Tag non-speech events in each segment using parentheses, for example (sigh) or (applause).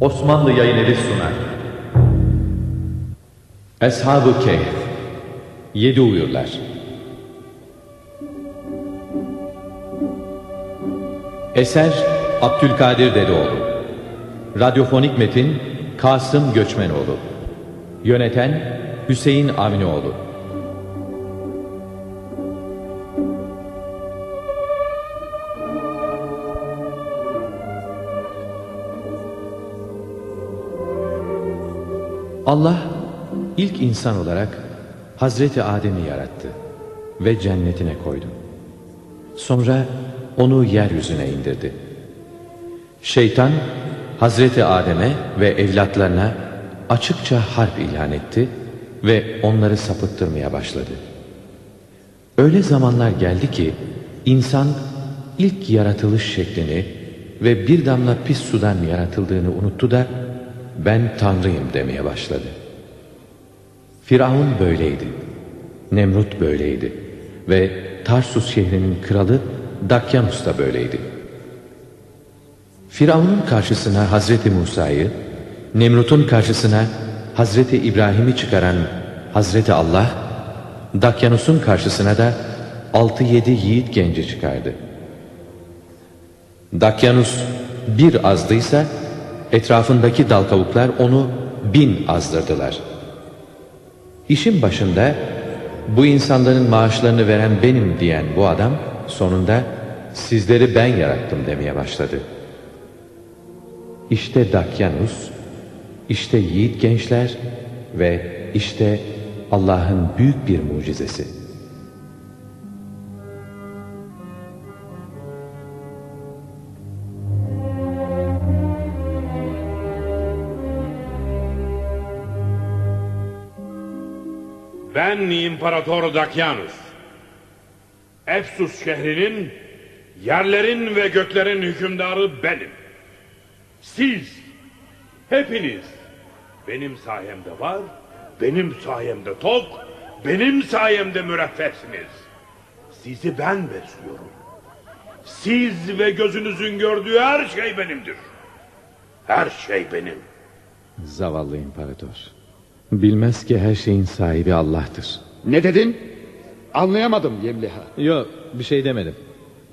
Osmanlı Yayın Evi sunar. Eshab-ı Kehf. Yedi Uyurlar. Eser Abdülkadir Dedeoğlu. Radyofonik metin Kasım Göçmenoğlu. Yöneten Hüseyin Avnioğlu Allah ilk insan olarak Hazreti Adem'i yarattı ve cennetine koydu. Sonra onu yeryüzüne indirdi. Şeytan Hazreti Adem'e ve evlatlarına açıkça harp ilan etti ve onları sapıttırmaya başladı. Öyle zamanlar geldi ki insan ilk yaratılış şeklini ve bir damla pis sudan yaratıldığını unuttu da ben Tanrıyım demeye başladı. Firavun böyleydi. Nemrut böyleydi. Ve Tarsus şehrinin kralı Dakyanus da böyleydi. Firavun'un karşısına Hazreti Musa'yı, Nemrut'un karşısına Hazreti İbrahim'i çıkaran Hazreti Allah, Dakyanus'un karşısına da altı yedi yiğit genci çıkardı. Dakyanus bir azdıysa Etrafındaki dal kavuklar onu bin azdırdılar. İşin başında bu insanların maaşlarını veren benim diyen bu adam sonunda sizleri ben yarattım demeye başladı. İşte Dakyanus, işte yiğit gençler ve işte Allah'ın büyük bir mucizesi. Ben İmparator Dakyanus. Efsus şehrinin, yerlerin ve göklerin hükümdarı benim. Siz, hepiniz benim sayemde var, benim sayemde tok, benim sayemde müreffehsiniz. Sizi ben besliyorum. Siz ve gözünüzün gördüğü her şey benimdir. Her şey benim. Zavallı imparator. Bilmez ki her şeyin sahibi Allah'tır. Ne dedin? Anlayamadım Yemliha. Yok bir şey demedim.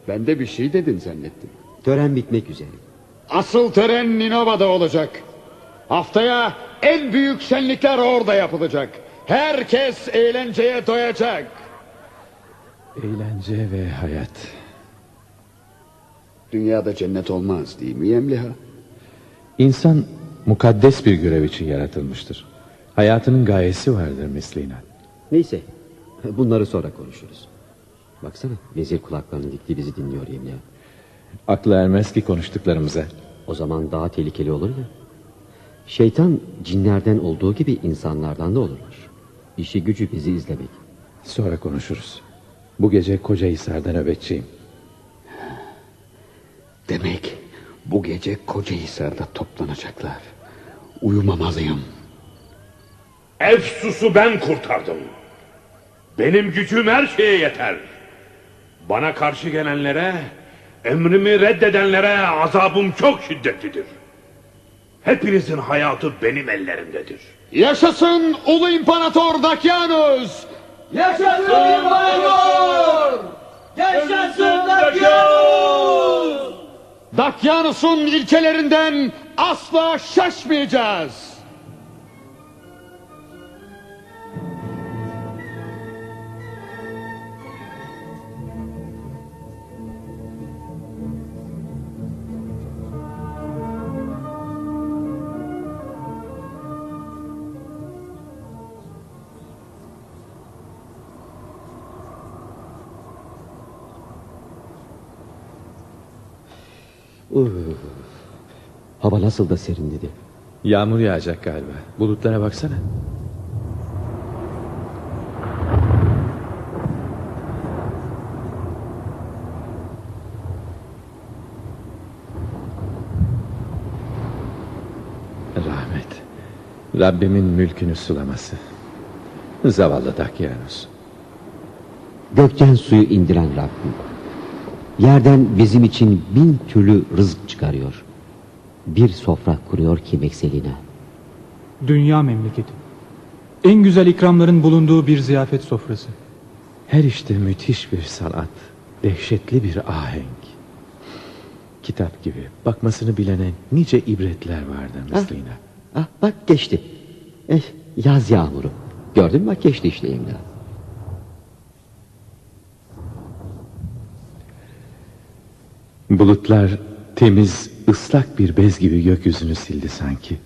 Ben de bir şey dedin zannettim. Tören bitmek üzere. Asıl tören Ninova'da olacak. Haftaya en büyük şenlikler orada yapılacak. Herkes eğlenceye doyacak. Eğlence ve hayat. Dünyada cennet olmaz değil mi Yemliha? İnsan mukaddes bir görev için yaratılmıştır. Hayatının gayesi vardır mesleğine. Neyse bunları sonra konuşuruz. Baksana vezir kulaklarını dikti bizi dinliyor yemin Aklı ermez ki konuştuklarımıza. O zaman daha tehlikeli olur ya. Şeytan cinlerden olduğu gibi insanlardan da olurmuş. İşi gücü bizi izlemek. Sonra konuşuruz. Bu gece koca Hisar'da nöbetçiyim. Demek bu gece koca Hisar'da toplanacaklar. Uyumamalıyım. Efsus'u ben kurtardım. Benim gücüm her şeye yeter. Bana karşı gelenlere, emrimi reddedenlere azabım çok şiddetlidir. Hepinizin hayatı benim ellerimdedir. Yaşasın Ulu İmparator Dakyanus! Yaşasın İmparator! Yaşasın Dakyanus! Dakyanus'un ilkelerinden asla şaşmayacağız. Uh, hava nasıl da serin dedi. Yağmur yağacak galiba. Bulutlara baksana. Rahmet. Rabbimin mülkünü sulaması. Zavallı Dakyanus. Gökten suyu indiren Rabbim. Yerden bizim için bin türlü rızık çıkarıyor. bir sofra kuruyor ki Mekselina. Dünya memleketi. En güzel ikramların bulunduğu bir ziyafet sofrası. Her işte müthiş bir sanat, dehşetli bir ahenk. Kitap gibi bakmasını bilene nice ibretler vardır Müslüina. Ah bak geçti. Eh, yaz yağmuru. Gördün mü bak geçti işte imdat. Bulutlar temiz, ıslak bir bez gibi gökyüzünü sildi sanki.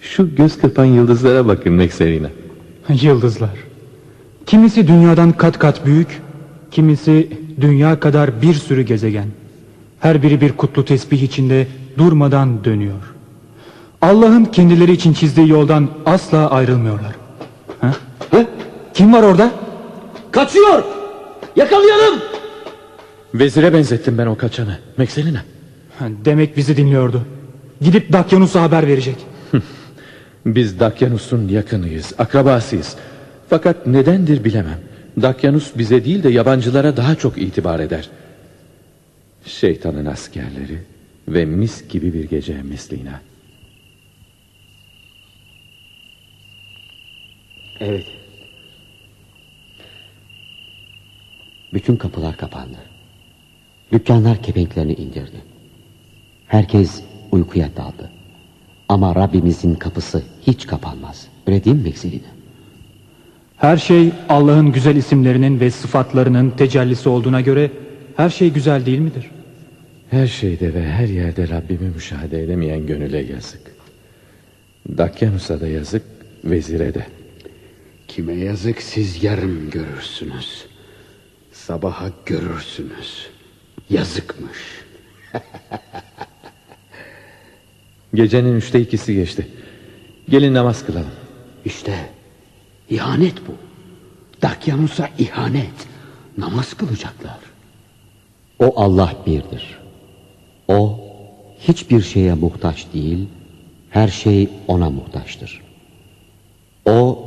Şu göz kırpan yıldızlara bakın Mekserina. (laughs) Yıldızlar. Kimisi dünyadan kat kat büyük, kimisi dünya kadar bir sürü gezegen. Her biri bir kutlu tesbih içinde durmadan dönüyor. Allah'ın kendileri için çizdiği yoldan asla ayrılmıyorlar. Ha? Ha? Kim var orada? Kaçıyor. Yakalayalım. Vezire benzettim ben o kaçanı. Mekselina. Ha, Demek bizi dinliyordu. Gidip Dakyanus'a haber verecek. Biz Dakyanus'un yakınıyız, akrabasıyız. Fakat nedendir bilemem. Dakyanus bize değil de yabancılara daha çok itibar eder. Şeytanın askerleri ve mis gibi bir gece Meslina. Evet. Bütün kapılar kapandı. Dükkanlar kepenklerini indirdi. Herkes uykuya daldı. Ama Rabbimizin kapısı hiç kapanmaz. Öyle değil mi Mekselina? Her şey Allah'ın güzel isimlerinin ve sıfatlarının tecellisi olduğuna göre her şey güzel değil midir? Her şeyde ve her yerde Rabbimi müşahede edemeyen gönüle yazık. Dakyanus'a da yazık, vezire de. Kime yazık siz yarın görürsünüz. Sabaha görürsünüz. Yazıkmış. (laughs) Gecenin üçte ikisi geçti. Gelin namaz kılalım. İşte ihanet bu. Dakyanus'a ihanet. Namaz kılacaklar. O Allah birdir. O hiçbir şeye muhtaç değil, her şey ona muhtaçtır. O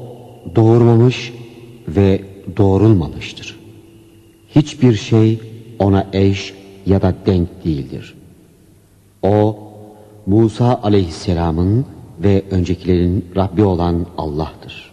doğurmamış ve doğrulmamıştır. Hiçbir şey ona eş ya da denk değildir. O Musa aleyhisselamın ve öncekilerin Rabbi olan Allah'tır.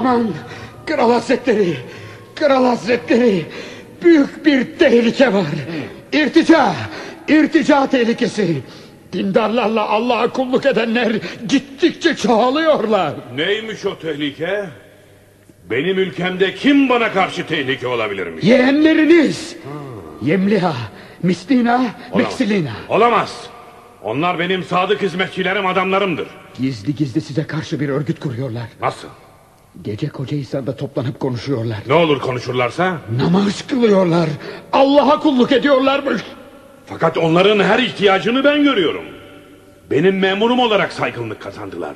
Aman kral hazretleri. Kral hazretleri. Büyük bir tehlike var. İrtica. irtica tehlikesi. Dindarlarla Allah'a kulluk edenler gittikçe çoğalıyorlar. Neymiş o tehlike? Benim ülkemde kim bana karşı tehlike olabilirmiş? Yeğenleriniz. Yemliha, Mislina, Olamaz. Meksilina. Olamaz. Onlar benim sadık hizmetçilerim adamlarımdır. Gizli gizli size karşı bir örgüt kuruyorlar. Nasıl? Gece Kocahisar'da toplanıp konuşuyorlar. Ne olur konuşurlarsa? Namaz kılıyorlar. Allah'a kulluk ediyorlarmış. Fakat onların her ihtiyacını ben görüyorum. Benim memurum olarak saygınlık kazandılar.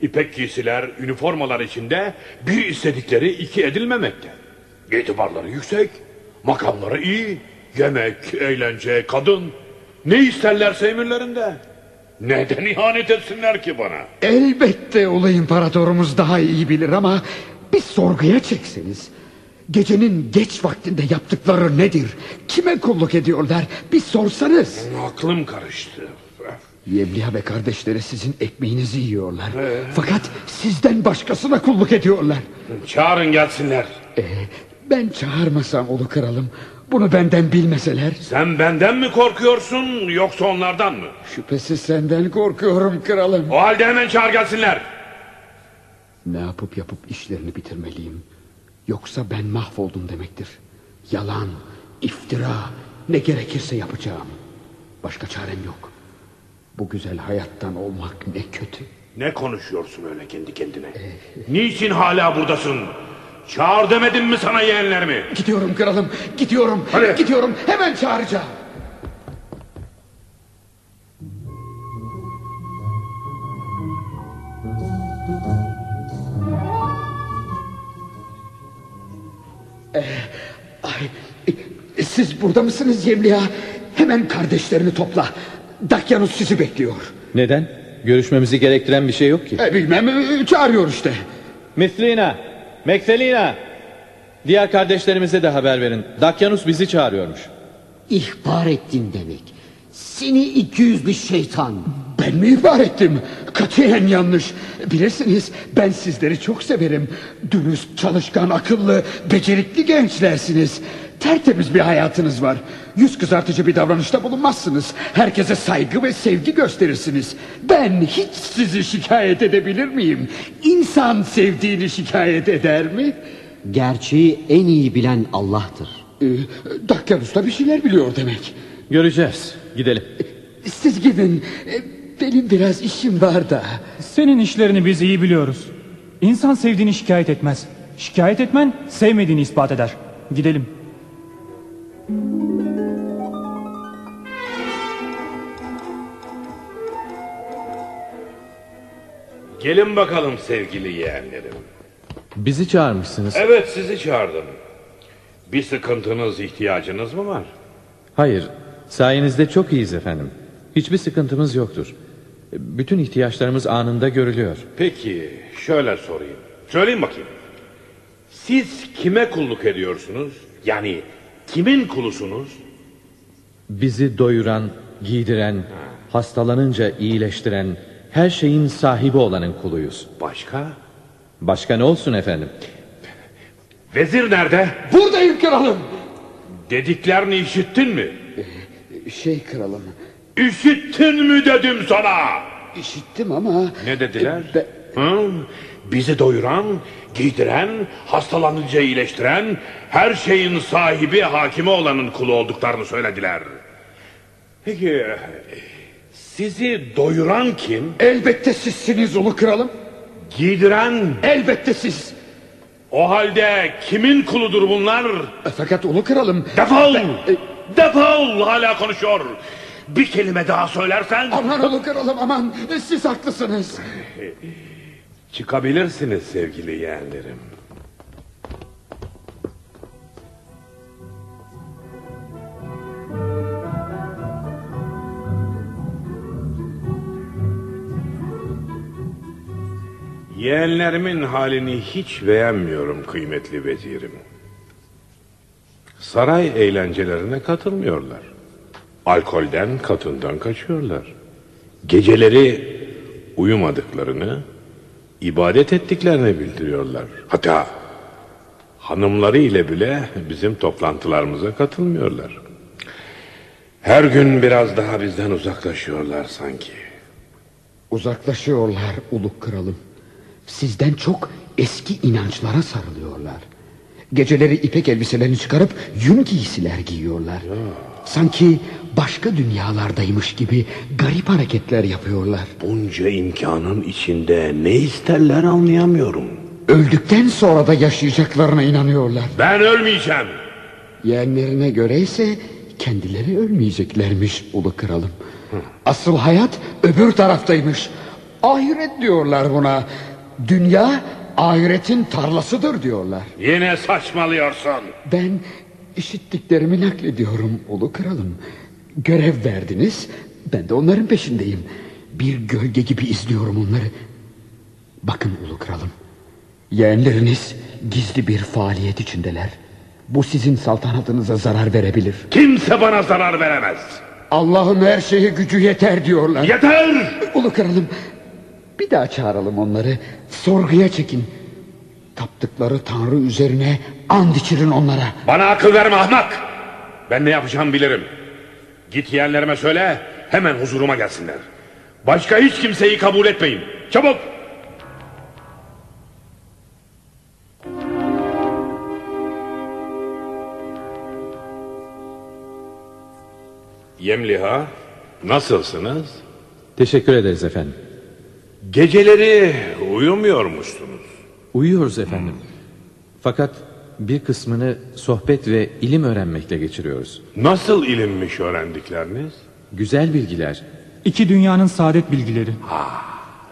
İpek giysiler, üniformalar içinde bir istedikleri iki edilmemekte. İtibarları yüksek, makamları iyi, yemek, eğlence, kadın. Ne isterlerse emirlerinde. Neden ihanet etsinler ki bana? Elbette ulu imparatorumuz daha iyi bilir ama bir sorguya çekseniz. Gecenin geç vaktinde yaptıkları nedir? Kime kulluk ediyorlar? Bir sorsanız. Aklım karıştı. Yevliya ve kardeşleri sizin ekmeğinizi yiyorlar. Fakat sizden başkasına kulluk ediyorlar. Çağırın gelsinler. Ee, ben çağırmasam ulu kralım. Bunu benden bilmeseler. Sen benden mi korkuyorsun yoksa onlardan mı? Şüphesiz senden korkuyorum kralım. O halde hemen çağır gelsinler. Ne yapıp yapıp işlerini bitirmeliyim. Yoksa ben mahvoldum demektir. Yalan, iftira, ne gerekirse yapacağım. Başka çarem yok. Bu güzel hayattan olmak ne kötü. Ne konuşuyorsun öyle kendi kendine? Niçin hala buradasın? Çağır demedim mi sana yeğenlerimi? Gidiyorum kralım, gidiyorum, Hadi. gidiyorum. Hemen çağıracağım. Ee, ay, siz burada mısınız Yemliha? Hemen kardeşlerini topla. Dakyanus sizi bekliyor. Neden? Görüşmemizi gerektiren bir şey yok ki. E, bilmem, çağırıyor işte. Mislina, Mekselina. Diğer kardeşlerimize de haber verin. Dakyanus bizi çağırıyormuş. İhbar ettin demek. Seni iki yüzlü şeytan. Ben mi ihbar ettim? Katiyen yanlış. Bilirsiniz ben sizleri çok severim. Dürüst, çalışkan, akıllı, becerikli gençlersiniz. Tertemiz bir hayatınız var. Yüz kızartıcı bir davranışta bulunmazsınız. Herkese saygı ve sevgi gösterirsiniz. Ben hiç sizi şikayet edebilir miyim? İnsan sevdiğini şikayet eder mi? Gerçeği en iyi bilen Allah'tır. Ee, Dakyanus da bir şeyler biliyor demek. Göreceğiz. Gidelim. Siz gidin. Ee, Benim biraz işim var da. Senin işlerini biz iyi biliyoruz. İnsan sevdiğini şikayet etmez. Şikayet etmen sevmediğini ispat eder. Gidelim. Gelin bakalım sevgili yeğenlerim. Bizi çağırmışsınız. Evet sizi çağırdım. Bir sıkıntınız, ihtiyacınız mı var? Hayır. Sayenizde çok iyiyiz efendim. Hiçbir sıkıntımız yoktur. Bütün ihtiyaçlarımız anında görülüyor. Peki şöyle sorayım. Söyleyin bakayım. Siz kime kulluk ediyorsunuz? Yani kimin kulusunuz? Bizi doyuran, giydiren, hastalanınca iyileştiren, her şeyin sahibi olanın kuluyuz. Başka? Başka ne olsun efendim? Vezir nerede? Buradayım kralım. Dediklerini işittin mi? Şey kralım. İşittin mi dedim sana? İşittim ama... Ne dediler? E, be- Hı? Bizi doyuran, giydiren, hastalanınca iyileştiren, her şeyin sahibi, hakimi olanın kulu olduklarını söylediler. Peki, sizi doyuran kim? Elbette sizsiniz ulu kralım. Giydiren, Elbette siz. o halde kimin kuludur bunlar? E, Fakat ulu kralım... Defol! Ben- e, Defol! Hala konuşuyor. Bir kelime daha söylersen... Aman ulu kralım aman. E, Siz haklısınız. Çıkabilirsiniz sevgili yeğenlerim. Yeğenlerimin halini hiç beğenmiyorum kıymetli vezirim. Saray eğlencelerine katılmıyorlar. Alkolden, katından kaçıyorlar. Geceleri uyumadıklarını, ibadet ettiklerini bildiriyorlar. Hatta hanımları ile bile bizim toplantılarımıza katılmıyorlar. Her gün biraz daha bizden uzaklaşıyorlar sanki. Uzaklaşıyorlar ulu kralım. Sizden çok eski inançlara sarılıyorlar. Geceleri ipek elbiselerini çıkarıp yün giysiler giyiyorlar. Sanki başka dünyalardaymış gibi garip hareketler yapıyorlar. Bunca imkanın içinde ne isterler anlayamıyorum. Öldükten sonra da yaşayacaklarına inanıyorlar. Ben ölmeyeceğim. Yeğenlerine göre ise kendileri ölmeyeceklermiş ulu kralım. Asıl hayat öbür taraftaymış. Ahiret diyorlar buna. Dünya ahiretin tarlasıdır diyorlar. Yine saçmalıyorsun. Ben işittiklerimi naklediyorum ulu kralım. Görev verdiniz, ben de onların peşindeyim. Bir gölge gibi izliyorum onları. Bakın ulu kralım. Yeğenleriniz gizli bir faaliyet içindeler. Bu sizin saltanatınıza zarar verebilir. Kimse bana zarar veremez. Allah'ın her şeye gücü yeter diyorlar. Yeter! Ulu kralım bir daha çağıralım onları. Sorguya çekin. Taptıkları tanrı üzerine and içirin onlara. Bana akıl verme ahmak. Ben ne yapacağımı bilirim. Git yeğenlerime söyle hemen huzuruma gelsinler. Başka hiç kimseyi kabul etmeyin. Çabuk! Yemliha, nasılsınız? Teşekkür ederiz efendim. Geceleri uyumuyormuşsunuz. Uyuyoruz efendim. Fakat bir kısmını sohbet ve ilim öğrenmekle geçiriyoruz. Nasıl ilimmiş öğrendikleriniz? Güzel bilgiler. İki dünyanın saadet bilgileri.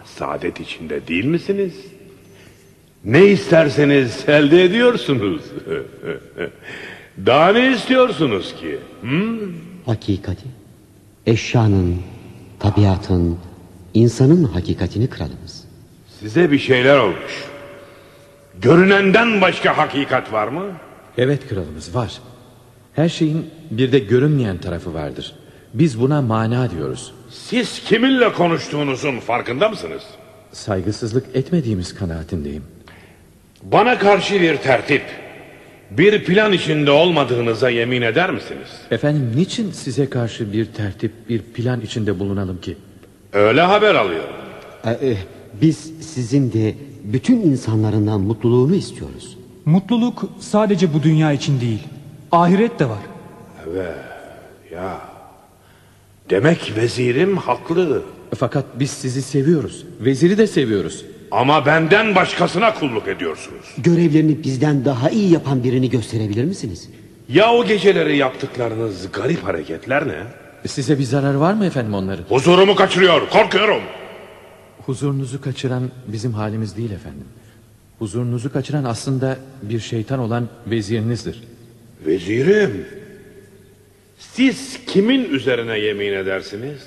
Saadet içinde değil misiniz? Ne isterseniz elde ediyorsunuz. (laughs) Daha ne istiyorsunuz ki? Hı? Hakikati, eşyanın, tabiatın, insanın hakikatini kralımız. Size bir şeyler olmuş. Görünenden başka hakikat var mı? Evet kralımız var. Her şeyin bir de görünmeyen tarafı vardır. Biz buna mana diyoruz. Siz kiminle konuştuğunuzun farkında mısınız? Saygısızlık etmediğimiz kanaatindeyim. Bana karşı bir tertip, bir plan içinde olmadığınıza yemin eder misiniz? Efendim niçin size karşı bir tertip, bir plan içinde bulunalım ki? Öyle haber alıyorum. Ee, biz sizin de bütün insanlarından mutluluğunu istiyoruz. Mutluluk sadece bu dünya için değil. Ahiret de var. Ya, demek vezirim haklı. Fakat biz sizi seviyoruz. Veziri de seviyoruz. Ama benden başkasına kulluk ediyorsunuz. Görevlerini bizden daha iyi yapan birini gösterebilir misiniz? Ya o geceleri yaptıklarınız garip hareketler ne? Size bir zarar var mı efendim onların? Huzurumu kaçırıyor, korkuyorum. Huzurunuzu kaçıran bizim halimiz değil efendim. Huzurunuzu kaçıran aslında bir şeytan olan vezirinizdir. Vezirim, siz kimin üzerine yemin edersiniz?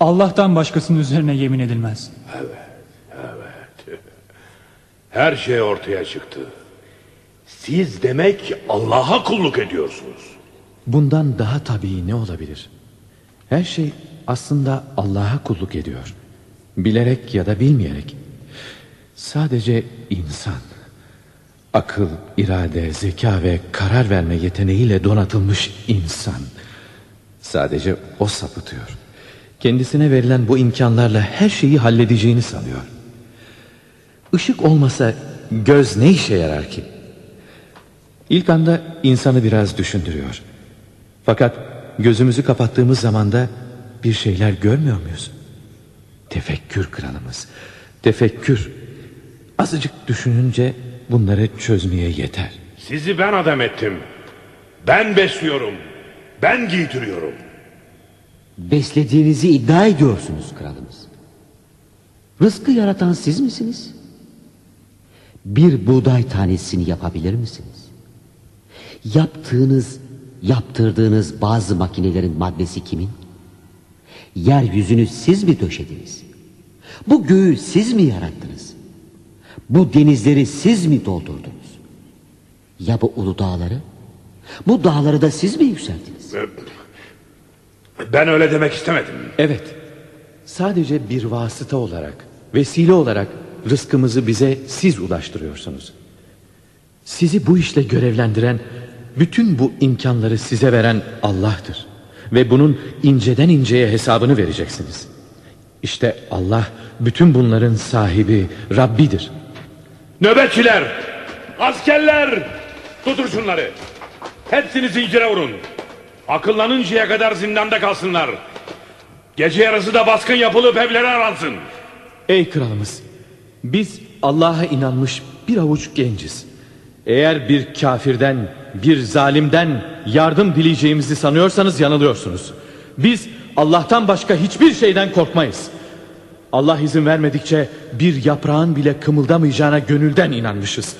Allah'tan başkasının üzerine yemin edilmez. Her şey ortaya çıktı. Siz demek Allah'a kulluk ediyorsunuz. Bundan daha tabii ne olabilir? Her şey aslında Allah'a kulluk ediyor. Bilerek ya da bilmeyerek. Sadece insan. Akıl, irade, zeka ve karar verme yeteneğiyle donatılmış insan. Sadece o sapıtıyor. Kendisine verilen bu imkanlarla her şeyi halledeceğini sanıyor. Işık olmasa göz ne işe yarar ki? İlk anda insanı biraz düşündürüyor. Fakat gözümüzü kapattığımız zaman da bir şeyler görmüyor muyuz? Tefekkür kralımız. Tefekkür. Azıcık düşününce bunları çözmeye yeter. Sizi ben adam ettim. Ben besliyorum. Ben giydiriyorum. Beslediğinizi iddia ediyorsunuz kralımız. Rızkı yaratan siz misiniz? Bir buğday tanesini yapabilir misiniz? Yaptığınız, yaptırdığınız bazı makinelerin maddesi kimin? Yeryüzünü siz mi döşediniz? Bu göğü siz mi yarattınız? Bu denizleri siz mi doldurdunuz? Ya bu ulu dağları? Bu dağları da siz mi yükselttiniz? Ben öyle demek istemedim. Evet. Sadece bir vasıta olarak, vesile olarak rızkımızı bize siz ulaştırıyorsunuz. Sizi bu işle görevlendiren, bütün bu imkanları size veren Allah'tır. Ve bunun inceden inceye hesabını vereceksiniz. İşte Allah bütün bunların sahibi, Rabbidir. Nöbetçiler, askerler, tutun şunları. Hepsini zincire vurun. Akıllanıncaya kadar zindanda kalsınlar. Gece yarısı da baskın yapılıp evlere aransın. Ey kralımız, biz Allah'a inanmış bir avuç genciz. Eğer bir kafirden, bir zalimden yardım dileyeceğimizi sanıyorsanız yanılıyorsunuz. Biz Allah'tan başka hiçbir şeyden korkmayız. Allah izin vermedikçe bir yaprağın bile kımıldamayacağına gönülden inanmışız.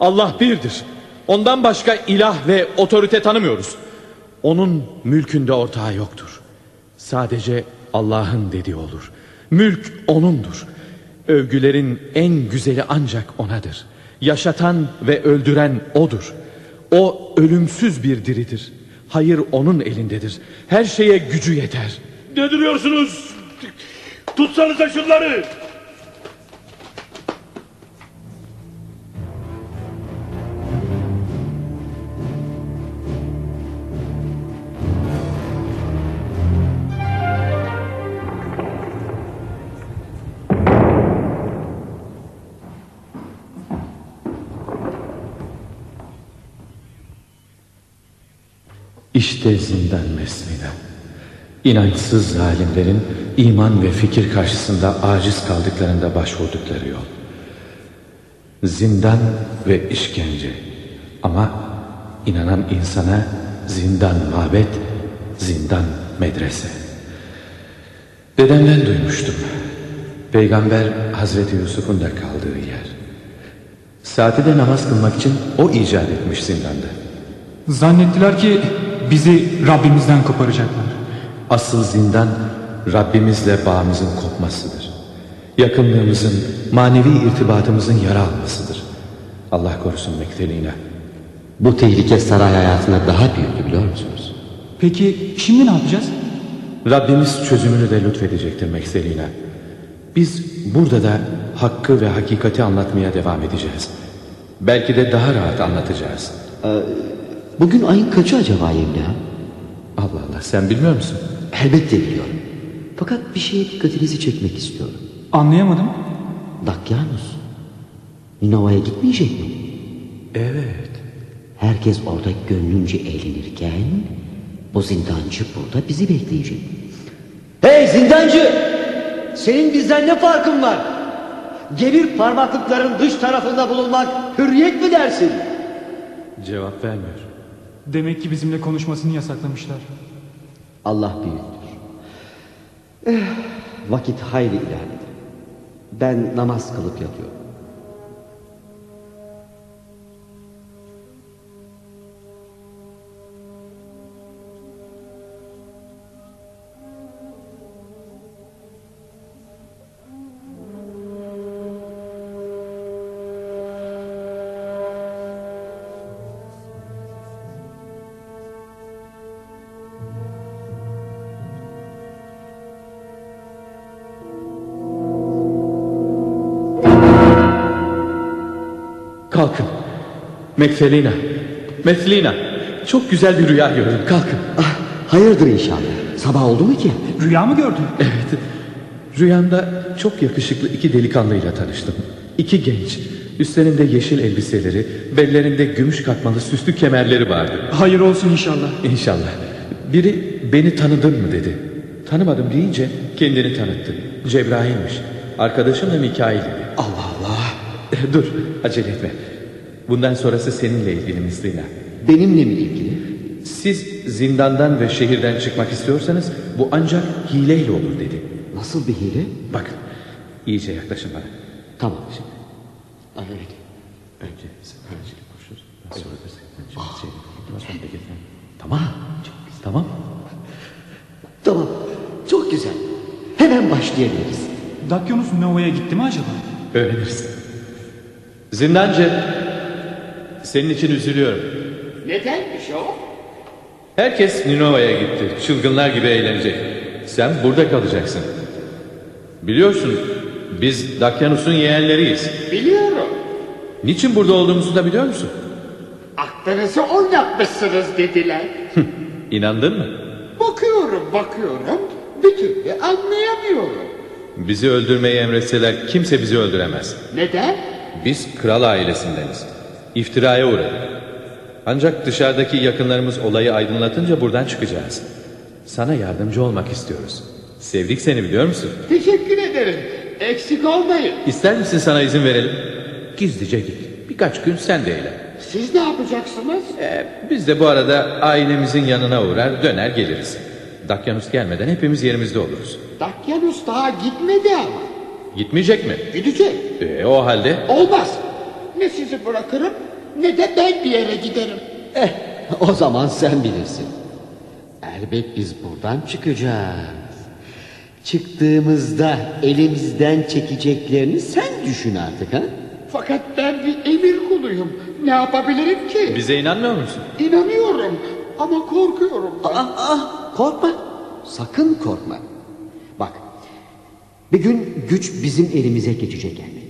Allah birdir. Ondan başka ilah ve otorite tanımıyoruz. Onun mülkünde ortağı yoktur. Sadece Allah'ın dediği olur. Mülk O'nundur. Övgülerin en güzeli ancak O'nadır. Yaşatan ve öldüren O'dur. O ölümsüz bir diridir. Hayır O'nun elindedir. Her şeye gücü yeter. Ne duruyorsunuz? Tutsanıza şunları. İşte zindan mesnida. İnançsız zalimlerin iman ve fikir karşısında aciz kaldıklarında başvurdukları yol. Zindan ve işkence. Ama inanan insana zindan mabet, zindan medrese. Dedemden duymuştum. Peygamber Hazreti Yusuf'un da kaldığı yer. Saati de namaz kılmak için o icat etmiş zindanda. Zannettiler ki bizi Rabbimizden koparacaklar. Asıl zindan Rabbimizle bağımızın kopmasıdır. Yakınlığımızın, manevi irtibatımızın yara almasıdır. Allah korusun mekteliğine. Bu tehlike saray hayatına daha büyüktü biliyor musunuz? Peki şimdi ne yapacağız? Rabbimiz çözümünü de lütfedecektir mekteliğine. Biz burada da hakkı ve hakikati anlatmaya devam edeceğiz. Belki de daha rahat anlatacağız. Bugün ayın kaçı acaba Yemla? Allah Allah sen bilmiyor musun? Elbette biliyorum. Fakat bir şeye dikkatinizi çekmek istiyorum. Anlayamadım. Dakyanus. Ninova'ya gitmeyecek mi? Evet. Herkes orada gönlünce eğlenirken bu zindancı burada bizi bekleyecek. Hey zindancı! Senin bizden ne farkın var? Gebir parmaklıkların dış tarafında bulunmak hürriyet mi dersin? Cevap vermiyor. Demek ki bizimle konuşmasını yasaklamışlar. Allah büyüktür. Eh, vakit hayli ilerledi. Ben namaz kılıp yatıyorum. Mekfelina. Meslina. Çok güzel bir rüya gördüm. Kalkın. Ah, hayırdır inşallah. Sabah oldu mu ki? Rüya mı gördün? Evet. Rüyamda çok yakışıklı iki delikanlıyla tanıştım. İki genç. Üstlerinde yeşil elbiseleri, bellerinde gümüş katmalı süslü kemerleri vardı. Hayır olsun inşallah. İnşallah. Biri beni tanıdın mı dedi. Tanımadım deyince kendini tanıttı. Cebrail'miş. Arkadaşım da Mikail dedi. Allah Allah. Dur acele etme. Bundan sonrası seninle ilgili Mislina. Benimle mi ilgili? Siz zindandan ve şehirden çıkmak istiyorsanız bu ancak hileyle olur dedi. Nasıl bir hile? Bakın iyice yaklaşın bana. Tamam. Evet. Önce sıkıntıyla koşuyoruz. Sonra da sıkıntıyla Sonra da geçelim. Tamam. Çok güzel. Tamam. Tamam. Çok güzel. Hemen başlayabiliriz. Dakyanus Nova'ya gitti mi acaba? Öğrenirsin. Zindancı. Senin için üzülüyorum. Nedenmiş o? Herkes Ninova'ya gitti. Çılgınlar gibi eğlenecek. Sen burada kalacaksın. Biliyorsun biz Dakyanus'un yeğenleriyiz. Biliyorum. Niçin burada olduğumuzu da biliyor musun? Aklınızı oynatmışsınız dediler. İnandın mı? bakıyorum bakıyorum. Bir türlü anlayamıyorum. Bizi öldürmeyi emretseler kimse bizi öldüremez. Neden? Biz kral ailesindeniz. İftiraya uğradık. Ancak dışarıdaki yakınlarımız olayı aydınlatınca buradan çıkacağız. Sana yardımcı olmak istiyoruz. Sevdik seni biliyor musun? Teşekkür ederim. Eksik olmayın. İster misin sana izin verelim? Gizlice git. Birkaç gün sen de eğlen. Siz ne yapacaksınız? Ee, biz de bu arada ailemizin yanına uğrar döner geliriz. Dakyanus gelmeden hepimiz yerimizde oluruz. Dakyanus daha gitmedi ama. Gitmeyecek mi? Gidecek. Ee, o halde Olmaz. Ne sizi bırakırım ne de ben bir yere giderim. Eh, o zaman sen bilirsin. Elbet biz buradan çıkacağız. Çıktığımızda elimizden çekeceklerini sen düşün artık ha? Fakat ben bir emir kuluyum. Ne yapabilirim ki? bize inanmıyor musun? İnanıyorum ama korkuyorum. da. Ah, ah, korkma. Sakın korkma. Bak, bir gün güç bizim elimize geçecek elbet.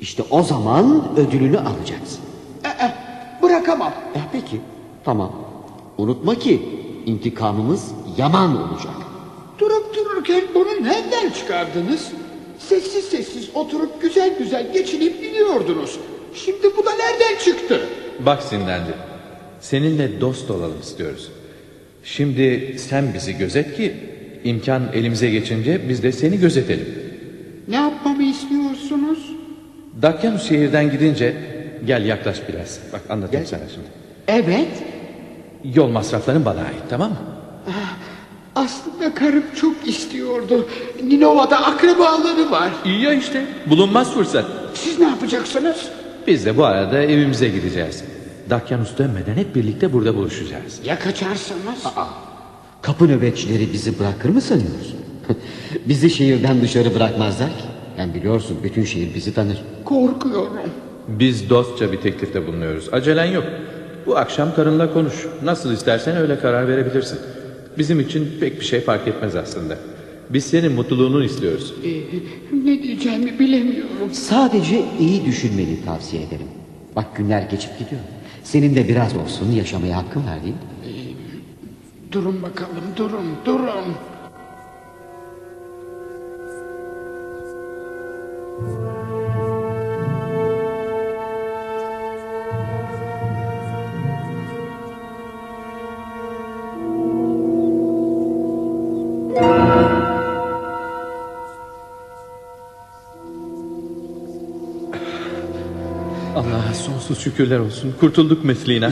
İşte o zaman ödülünü alacaksın. Ee, bırakamam. Eh peki, tamam. Unutma ki intikamımız yaman olacak. Durup dururken bunu nereden çıkardınız? Sessiz sessiz oturup güzel güzel geçinip gidiyordunuz. Şimdi bu da nereden çıktı? Bak sinirlendi. Seninle dost olalım istiyoruz. Şimdi sen bizi gözet ki imkan elimize geçince biz de seni gözetelim. Ne yapmamı Dakyanus şehirden gidince gel yaklaş biraz. Bak anlatayım sana şimdi. Evet. Yol masrafların bana ait tamam mı? Aslında karım çok istiyordu. Ninova'da akrabaları var. İyi ya işte. Bulunmaz fırsat. Siz ne yapacaksınız? Biz de bu arada evimize gideceğiz. Dakyanus dönmeden hep birlikte burada buluşacağız. Ya kaçarsanız? Kapı nöbetçileri bizi bırakır mı sanıyorsun? (laughs) bizi şehirden dışarı bırakmazlar ki. Hem biliyorsun bütün şehir bizi tanır. Korkuyorum. Biz dostça bir teklifte bulunuyoruz. Acelen yok. Bu akşam karınla konuş. Nasıl istersen öyle karar verebilirsin. Bizim için pek bir şey fark etmez aslında. Biz senin mutluluğunu istiyoruz. Ee, ne diyeceğimi bilemiyorum. Sadece iyi düşünmeni tavsiye ederim. Bak günler geçip gidiyor. Senin de biraz olsun yaşamaya hakkın var değil mi? Durun bakalım, durun, durun. Allah'a sonsuz şükürler olsun. Kurtulduk mesliğine.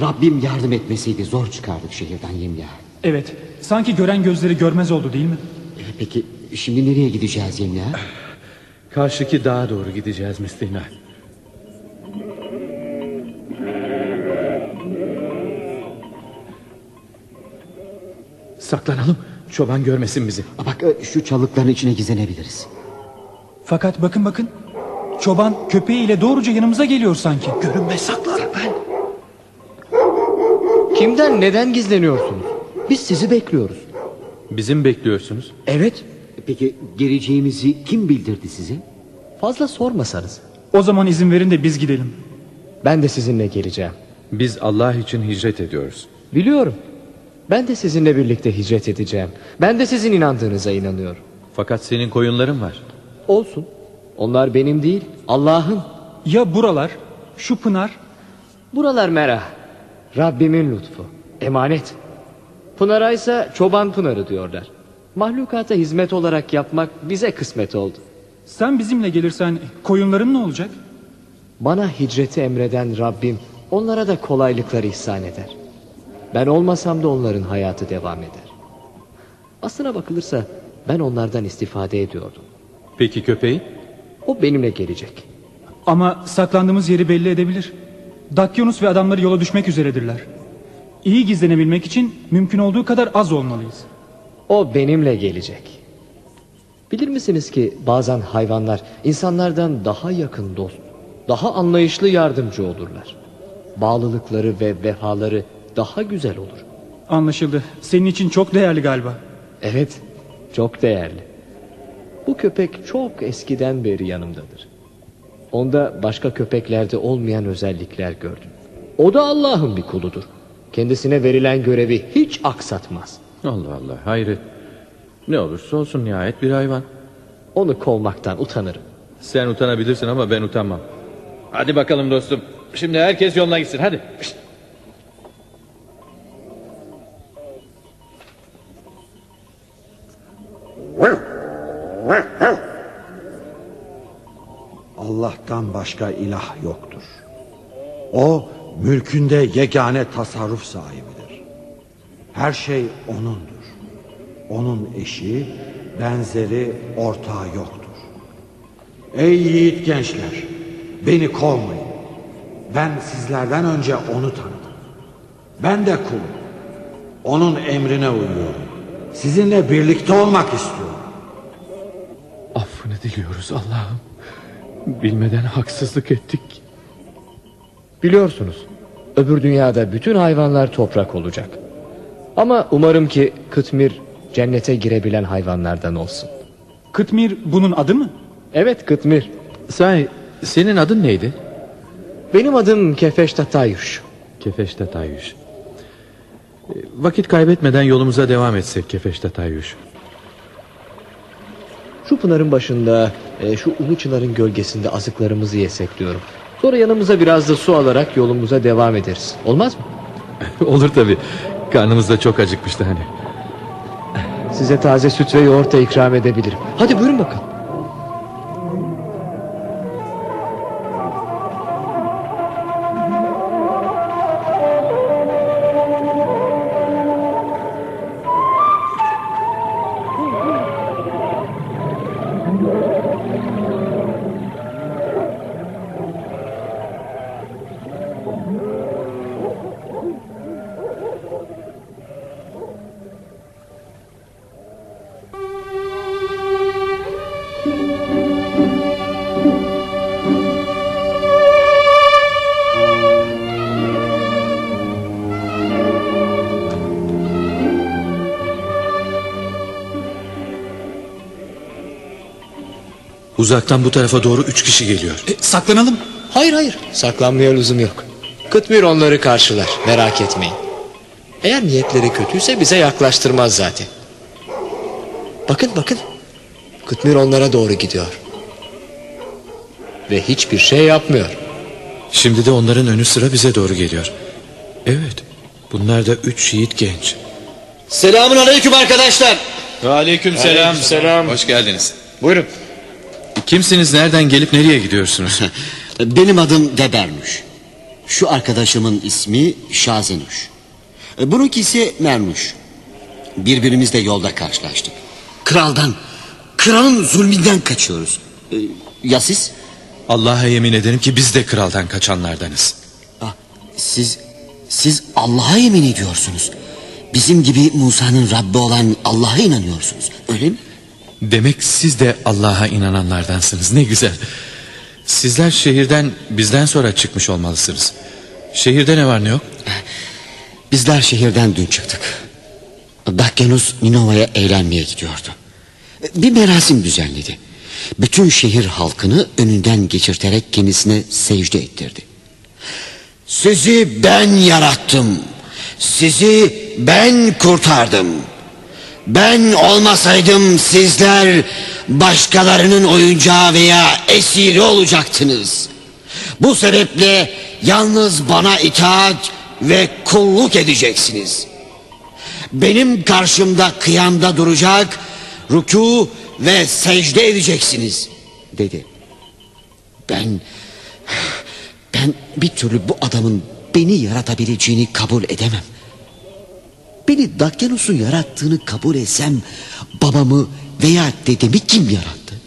Rabbim yardım etmeseydi zor çıkardık şehirden Yemya. Evet, sanki gören gözleri görmez oldu değil mi? Peki şimdi nereye gideceğiz Yemya? Karşıki dağa doğru gideceğiz mesliğine. Saklanalım. Çoban görmesin bizi. Bak e, şu çalıkların içine gizlenebiliriz. Fakat bakın bakın, çoban köpeğiyle doğruca yanımıza geliyor sanki. Görünme saklan. Kimden neden gizleniyorsunuz? Biz sizi bekliyoruz. Bizim bekliyorsunuz. Evet. Peki geleceğimizi kim bildirdi size? Fazla sormasanız. O zaman izin verin de biz gidelim. Ben de sizinle geleceğim. Biz Allah için hicret ediyoruz. Biliyorum. Ben de sizinle birlikte hicret edeceğim. Ben de sizin inandığınıza inanıyorum. Fakat senin koyunların var. Olsun. Onlar benim değil, Allah'ın. Ya buralar, şu pınar, Buralar merah. Rabbimin lütfu. Emanet. Pınar'a ise çoban pınarı diyorlar. Mahlukata hizmet olarak yapmak bize kısmet oldu. sen bizimle gelirsen koyunların ne olacak? Bana hicreti emreden Rabbim onlara da kolaylıklar ihsan eder. Ben olmasam da onların hayatı devam eder. Aslına bakılırsa ben onlardan istifade ediyordum. Peki köpeği? O benimle gelecek. Ama saklandığımız yeri belli edebilir. Dakyanus ve adamları yola düşmek üzeredirler. İyi gizlenebilmek için mümkün olduğu kadar az olmalıyız. O benimle gelecek. Bilir misiniz ki bazen hayvanlar insanlardan daha yakın dost, daha anlayışlı yardımcı olurlar. Bağlılıkları ve vefaları daha güzel olur. Anlaşıldı. Senin için çok değerli galiba. Evet, çok değerli. Bu köpek çok eskiden beri yanımdadır. Onda başka köpeklerde olmayan özellikler gördüm. O da Allah'ın bir kuludur. Kendisine verilen görevi hiç aksatmaz. Allah Allah hayret. Ne olursa olsun nihayet bir hayvan. Onu kovmaktan utanırım. Sen utanabilirsin ama ben utanmam. Hadi bakalım dostum. Şimdi herkes yoluna gitsin hadi. Allah'tan başka ilah yoktur. O mülkünde yegane tasarruf sahibidir. Her şey O'nundur. O'nun eşi, benzeri, ortağı yoktur. Ey yiğit gençler, beni kovmayın. Ben sizlerden önce O'nu tanıdım. Ben de kulum. O'nun emrine uyuyorum. Sizinle birlikte olmak istiyorum. Affını diliyoruz Allah'ım. Bilmeden haksızlık ettik. Biliyorsunuz öbür dünyada bütün hayvanlar toprak olacak. Ama umarım ki Kıtmir cennete girebilen hayvanlardan olsun. Kıtmir bunun adı mı? Evet Kıtmir. Say, senin adın neydi? Benim adım Kefeş Tatayuş. Kefeşte Tayyuş. E, Vakit kaybetmeden yolumuza devam etsek Kefeşte Tayyuş. Şu pınarın başında e, şu ulu çınarın gölgesinde azıklarımızı yesek diyorum. Sonra yanımıza biraz da su alarak yolumuza devam ederiz. Olmaz mı? (laughs) Olur tabi. Karnımız da çok acıkmıştı hani. Size taze süt ve yoğurt da ikram edebilirim. Hadi buyurun bakalım. Uzaktan bu tarafa doğru üç kişi geliyor. E, saklanalım. Hayır hayır saklanmaya lüzum yok. Kıtmir onları karşılar merak etmeyin. Eğer niyetleri kötüyse bize yaklaştırmaz zaten. Bakın bakın. Kıtmir onlara doğru gidiyor. Ve hiçbir şey yapmıyor. Şimdi de onların önü sıra bize doğru geliyor. Evet. Bunlar da üç yiğit genç. Selamun aleyküm arkadaşlar. Aleyküm selam. selam. Hoş geldiniz. Buyurun. Kimsiniz? Nereden gelip nereye gidiyorsunuz? (laughs) Benim adım Debermuş. Şu arkadaşımın ismi Şazenuş. E, Bununki ise Mermuş. Birbirimizle yolda karşılaştık. Kraldan, kralın zulminden kaçıyoruz. E, Ya siz? Allah'a yemin ederim ki biz de kraldan kaçanlardanız. Ah, siz, siz Allah'a yemin ediyorsunuz. Bizim gibi Musa'nın Rabbi olan Allah'a inanıyorsunuz. Öyle mi? Demek siz de Allah'a inananlardansınız. Ne güzel. Sizler şehirden bizden sonra çıkmış olmalısınız. Şehirde ne var ne yok? Bizler şehirden dün çıktık. Dakyanus Ninova'ya eğlenmeye gidiyordu. Bir merasim düzenledi. Bütün şehir halkını önünden geçirterek kendisine secde ettirdi. Sizi ben yarattım. Sizi ben kurtardım. Ben olmasaydım sizler başkalarının oyuncağı veya esiri olacaktınız. Bu sebeple yalnız bana itaat ve kulluk edeceksiniz. Benim karşımda kıyamda duracak, ruku ve secde edeceksiniz dedi. Ben ben bir türlü bu adamın beni yaratabileceğini kabul edemem. Beni Dakyanus'un yarattığını kabul etsem babamı veya dedemi kim yarattı?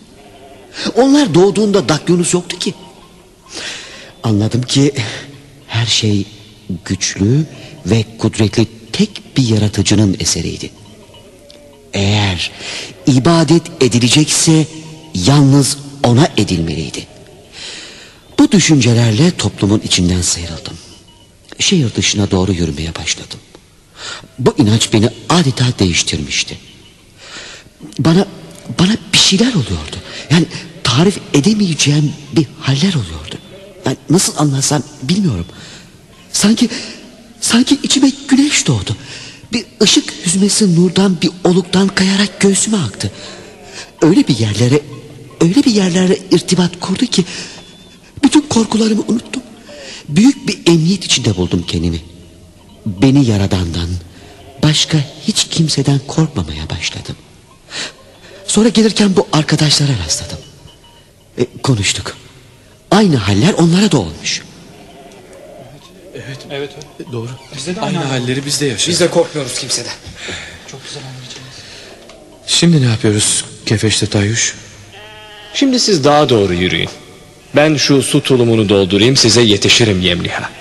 Onlar doğduğunda Dakyanus yoktu ki. Anladım ki her şey güçlü ve kudretli tek bir yaratıcının eseriydi. Eğer ibadet edilecekse yalnız ona edilmeliydi. Bu düşüncelerle toplumun içinden sıyrıldım. Şehir dışına doğru yürümeye başladım. Bu inanç beni adeta değiştirmişti. Bana bana bir şeyler oluyordu. Yani tarif edemeyeceğim bir haller oluyordu. Yani nasıl anlatsam bilmiyorum. Sanki sanki içime güneş doğdu. Bir ışık hüzmesi nurdan bir oluktan kayarak göğsüme aktı. Öyle bir yerlere öyle bir yerlere irtibat kurdu ki bütün korkularımı unuttum. Büyük bir emniyet içinde buldum kendimi. Beni yaradandan başka hiç kimseden korkmamaya başladım. Sonra gelirken bu arkadaşlara rastladım. E, konuştuk. Aynı haller onlara da olmuş. Doğru. aynı, halleri biz de yaşıyoruz. Biz de korkmuyoruz kimseden. Şimdi ne yapıyoruz Kefeşte Tayyuş? Şimdi siz daha doğru yürüyün. Ben şu su tulumunu doldurayım size yetişirim Yemliha.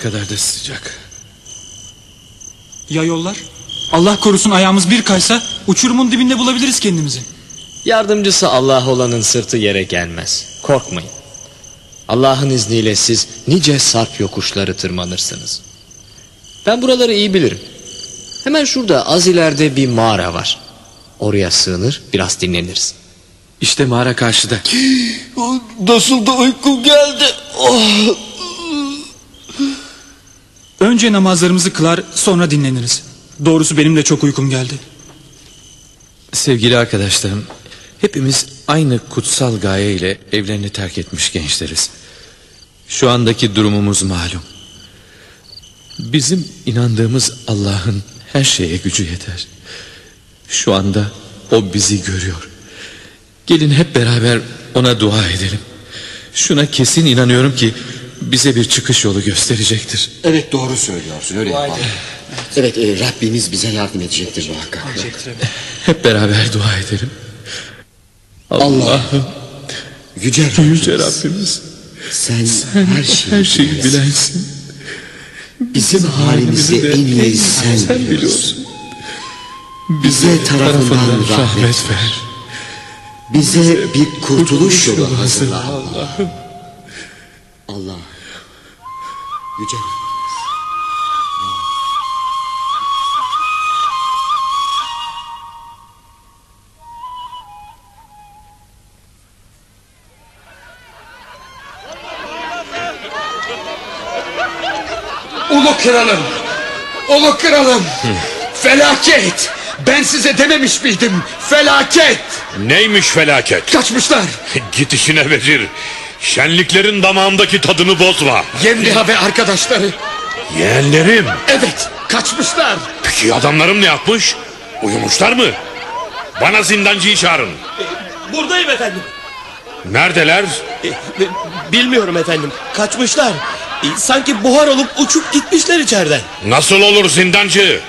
Kadar da sıcak. Ya yollar? Allah korusun ayağımız bir kaysa uçurumun dibinde bulabiliriz kendimizi. Yardımcısı Allah olanın sırtı yere gelmez. Korkmayın. Allah'ın izniyle siz nice sarp yokuşları tırmanırsınız. Ben buraları iyi bilirim. Hemen şurada az ileride bir mağara var. Oraya sığınır biraz dinleniriz. İşte mağara karşıda. Nasıl da uykum geldi. Oh. Önce namazlarımızı kılar sonra dinleniriz. Doğrusu benim de çok uykum geldi. Sevgili arkadaşlarım, hepimiz aynı kutsal gaye ile evlerini terk etmiş gençleriz. Şu andaki durumumuz malum. Bizim inandığımız Allah'ın her şeye gücü yeter. Şu anda O bizi görüyor. Gelin hep beraber ona dua edelim. Şuna kesin inanıyorum ki bize bir çıkış yolu gösterecektir. Evet doğru söylüyorsun öyle yapalım. Evet e, Rabbimiz bize yardım edecektir muhakkak. Hep beraber dua edelim. Allah'ım yüce Yüce Rabbimiz, Rabbimiz sen, sen her şeyi, her şeyi bilensin. bilensin. Bizim halimizi en iyi sen, biliyorsun. Bize tarafından rahmet ver. Bize bir kurtuluş yolu hazırla Allah'ım. Allah. Yüce Rabbimiz. Ulu kralım. Ulu kralım. Felaket. Ben size dememiş miydim? Felaket. Neymiş felaket? Kaçmışlar. (laughs) Git işine vezir. Şenliklerin damağımdaki tadını bozma. Yemliha ve arkadaşları. Yeğenlerim. Evet kaçmışlar. Peki adamlarım ne yapmış? Uyumuşlar mı? Bana zindancıyı çağırın. Buradayım efendim. Neredeler? E, e, Bilmiyorum efendim. Kaçmışlar. E, Sanki buhar olup uçup gitmişler içeriden. Nasıl olur zindancı?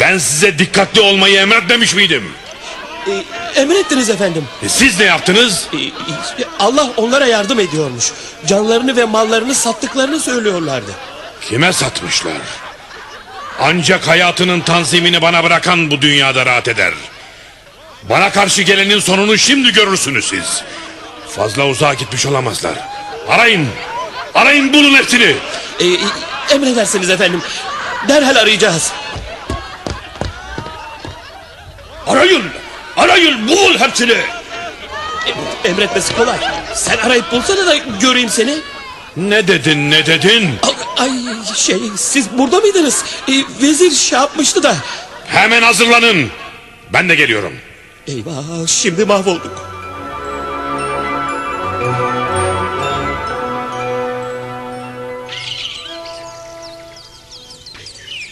Ben size dikkatli olmayı emretmemiş miydim? E, Emrettiniz efendim. E, Siz ne yaptınız? E, e, Allah onlara yardım ediyormuş. Canlarını ve mallarını sattıklarını söylüyorlardı. Kime satmışlar? Ancak hayatının tanzimini bana bırakan bu dünyada rahat eder. Bana karşı gelenin sonunu şimdi görürsünüz siz. Fazla uzağa gitmiş olamazlar. Arayın. Arayın bulun hepsini. E, e, Emredersiniz efendim. Derhal arayacağız. Arayın. Arayın bul hepsini. E, Emretmesi kolay. Sen arayıp bulsana da göreyim seni. Ne dedin ne dedin? Ay şey siz burada mıydınız? E, vezir şey yapmıştı da. Hemen hazırlanın. Ben de geliyorum. Eyvah şimdi mahvolduk.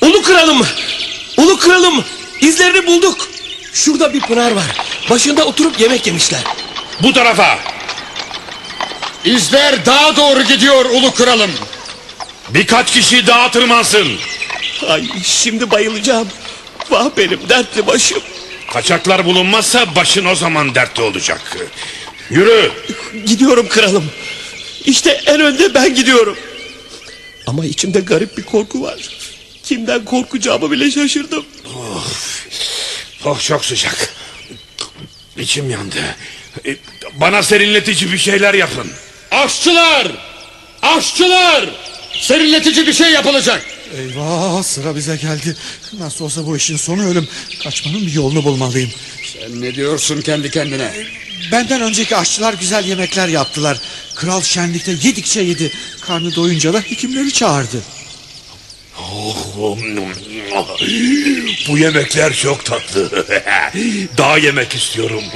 Ulu kralım! Ulu kralım! İzlerini bulduk. Şurada bir pınar var. Başında oturup yemek yemişler. Bu tarafa. İzler daha doğru gidiyor ulu kralım. Birkaç kişi daha tırmansın. Ay şimdi bayılacağım. Vah benim dertli başım. Kaçaklar bulunmazsa başın o zaman dertli olacak. Yürü. Gidiyorum kralım. İşte en önde ben gidiyorum. Ama içimde garip bir korku var. Kimden korkacağımı bile şaşırdım. Oh çok sıcak. İçim yandı. E, Bana serinletici bir şeyler yapın. Aşçılar! Aşçılar! Serinletici bir şey yapılacak. Eyvah sıra bize geldi. Nasıl olsa bu işin sonu ölüm. Kaçmanın bir yolunu bulmalıyım. Sen ne diyorsun kendi kendine? Benden önceki aşçılar güzel yemekler yaptılar. Kral şenlikte yedikçe yedi. Karnı doyunca da hekimleri çağırdı. (laughs) Bu yemekler çok tatlı. (laughs) Daha yemek istiyorum. (laughs)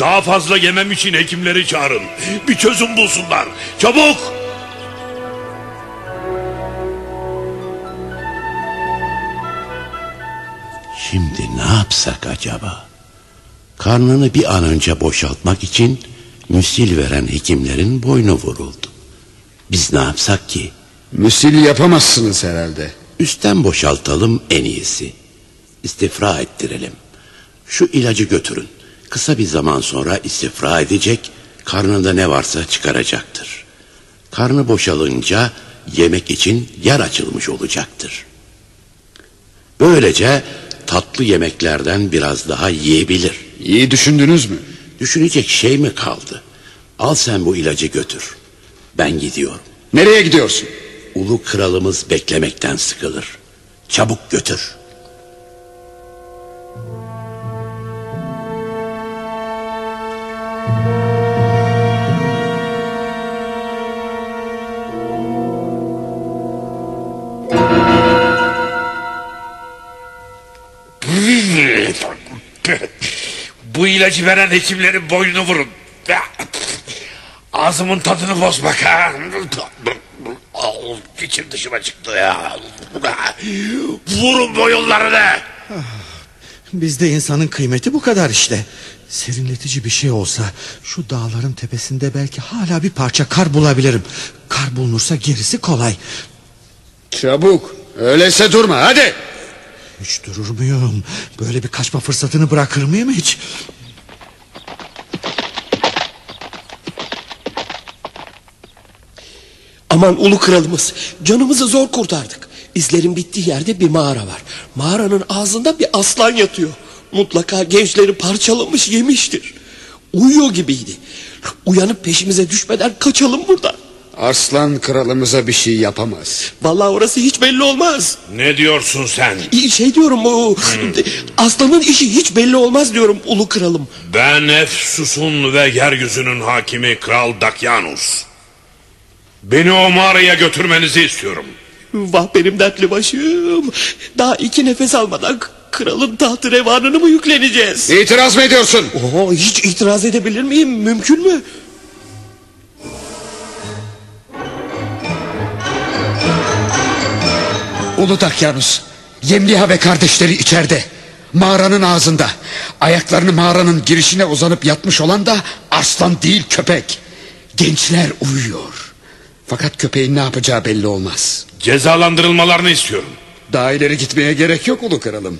Daha fazla yemem için hekimleri çağırın. Bir çözüm bulsunlar. Çabuk. Şimdi ne yapsak acaba? Karnını bir an önce boşaltmak için müsil veren hekimlerin boynu vuruldu. Biz ne yapsak ki? Müsil yapamazsınız herhalde. Üstten boşaltalım en iyisi. İstifra ettirelim. Şu ilacı götürün. Kısa bir zaman sonra istifra edecek, karnında ne varsa çıkaracaktır. Karnı boşalınca yemek için yer açılmış olacaktır. Böylece tatlı yemeklerden biraz daha yiyebilir. İyi düşündünüz mü? Düşünecek şey mi kaldı? Al sen bu ilacı götür. Ben gidiyorum. Nereye gidiyorsun? Ulu kralımız beklemekten sıkılır. Çabuk götür. Bu ilacı veren hekimlerin boynunu vurun. Ağzımın tadını bozmak ha. İçim dışıma çıktı ya. Vurun boyunlarını. Bizde insanın kıymeti bu kadar işte. Serinletici bir şey olsa şu dağların tepesinde belki hala bir parça kar bulabilirim. Kar bulunursa gerisi kolay. Çabuk. Öyleyse durma hadi. Hiç durur muyum? Böyle bir kaçma fırsatını bırakır mıyım hiç? Aman ulu kralımız canımızı zor kurtardık. İzlerin bittiği yerde bir mağara var. Mağaranın ağzında bir aslan yatıyor. Mutlaka gençleri parçalamış yemiştir. Uyuyor gibiydi. Uyanıp peşimize düşmeden kaçalım buradan. Aslan kralımıza bir şey yapamaz. Vallahi orası hiç belli olmaz. Ne diyorsun sen? Şey diyorum o aslanın işi hiç belli olmaz diyorum ulu kralım. Ben Efsus'un ve yeryüzünün hakimi Kral Dakyanus. Beni o mağaraya götürmenizi istiyorum. Vah benim dertli başım. Daha iki nefes almadan kralın tahtı revanını mı yükleneceğiz? İtiraz mı ediyorsun? Oo, hiç itiraz edebilir miyim? Mümkün mü? Ulu Dakyanus, Yemliha ve kardeşleri içeride. Mağaranın ağzında. Ayaklarını mağaranın girişine uzanıp yatmış olan da aslan değil köpek. Gençler uyuyor. Fakat köpeğin ne yapacağı belli olmaz. Cezalandırılmalarını istiyorum. Daha ileri gitmeye gerek yok ulu kralım.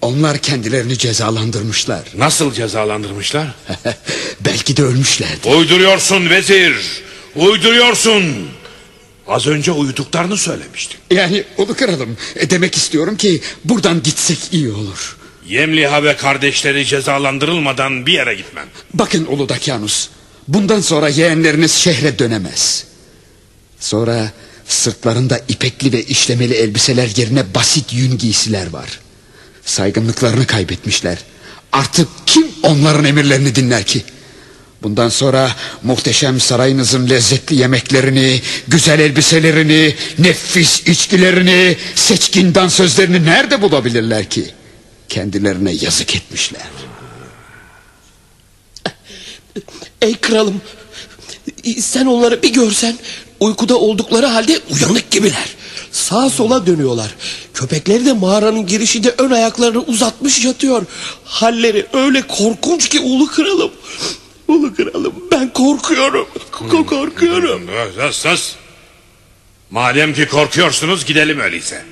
Onlar kendilerini cezalandırmışlar. (laughs) Nasıl cezalandırmışlar? (laughs) Belki de ölmüşlerdi. Uyduruyorsun vezir. Uyduruyorsun. Az önce uyuduklarını söylemiştin. Yani ulu kralım e, demek istiyorum ki buradan gitsek iyi olur. Yemliha ve kardeşleri cezalandırılmadan bir yere gitmem. Bakın Ulu Dakyanus. Bundan sonra yeğenleriniz şehre dönemez. Sonra sırtlarında ipekli ve işlemeli elbiseler yerine basit yün giysiler var. Saygınlıklarını kaybetmişler. Artık kim onların emirlerini dinler ki? Bundan sonra muhteşem sarayınızın lezzetli yemeklerini, güzel elbiselerini, nefis içkilerini, seçkin dansözlerini nerede bulabilirler ki? Kendilerine yazık etmişler. Ey kralım sen onları bir görsen uykuda oldukları halde uyanık gibiler. Sağa sola dönüyorlar. Köpekleri de mağaranın girişinde ön ayaklarını uzatmış yatıyor. Halleri öyle korkunç ki ulu kralım. Ulu kralım ben korkuyorum. Ko- korkuyorum. Sus sus. Madem ki korkuyorsunuz gidelim öyleyse.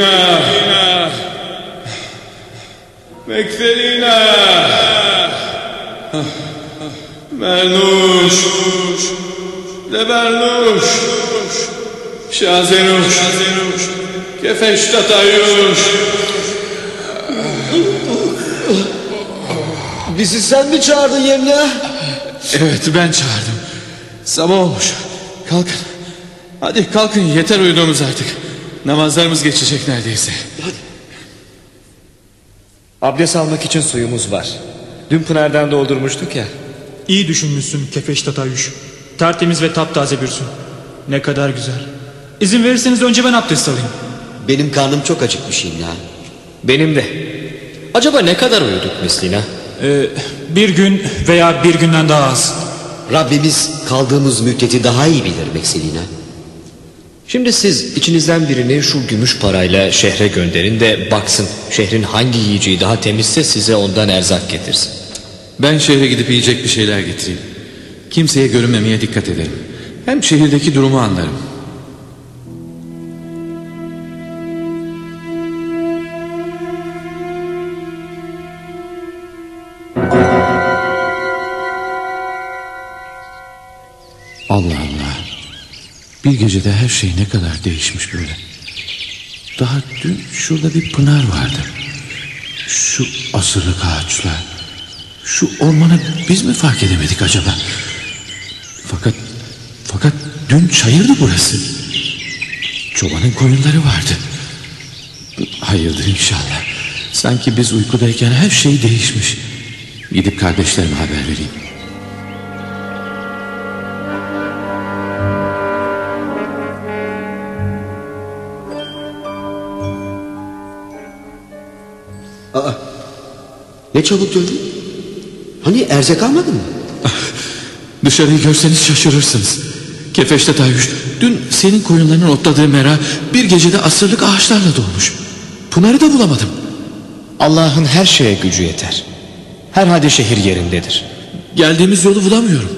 مثلنا مكثلنا منوش لبرنوش شازنوش كفش تطيوش Bizi sen mi çağırdın Yemla? Evet ben çağırdım. Sabah olmuş. Kalkın. Hadi kalkın yeter uyuduğumuz artık. Namazlarımız geçecek neredeyse. Abdest almak için suyumuz var. Dün Pınar'dan doldurmuştuk ya. İyi düşünmüşsün Kefeş Tatayuş. Tertemiz ve taptaze bir su. Ne kadar güzel. İzin verirseniz önce ben abdest alayım. Benim karnım çok acıkmış ya. Benim de. Acaba ne kadar uyuduk Mislina? Ee, bir gün veya bir günden daha az. Rabbimiz kaldığımız müddeti daha iyi bilir Mekselina. Şimdi siz içinizden birini şu gümüş parayla şehre gönderin de baksın şehrin hangi yiyeceği daha temizse size ondan erzak getirsin. Ben şehre gidip yiyecek bir şeyler getireyim. Kimseye görünmemeye dikkat ederim. Hem şehirdeki durumu anlarım. Bir gecede her şey ne kadar değişmiş böyle. Daha dün şurada bir pınar vardı. Şu asırlık ağaçlar. Şu ormanı biz mi fark edemedik acaba? Fakat fakat dün çayırdı burası. Çobanın koyunları vardı. Hayırdır inşallah. Sanki biz uykudayken her şey değişmiş. Gidip kardeşlerime haber vereyim. Ne çabuk döndün? Hani erzak almadın mı? (laughs) Dışarıyı görseniz şaşırırsınız. Kefeşte Tayyüş, dün senin koyunlarının otladığı mera bir gecede asırlık ağaçlarla dolmuş. Pınar'ı da bulamadım. Allah'ın her şeye gücü yeter. Herhalde şehir yerindedir. Geldiğimiz yolu bulamıyorum.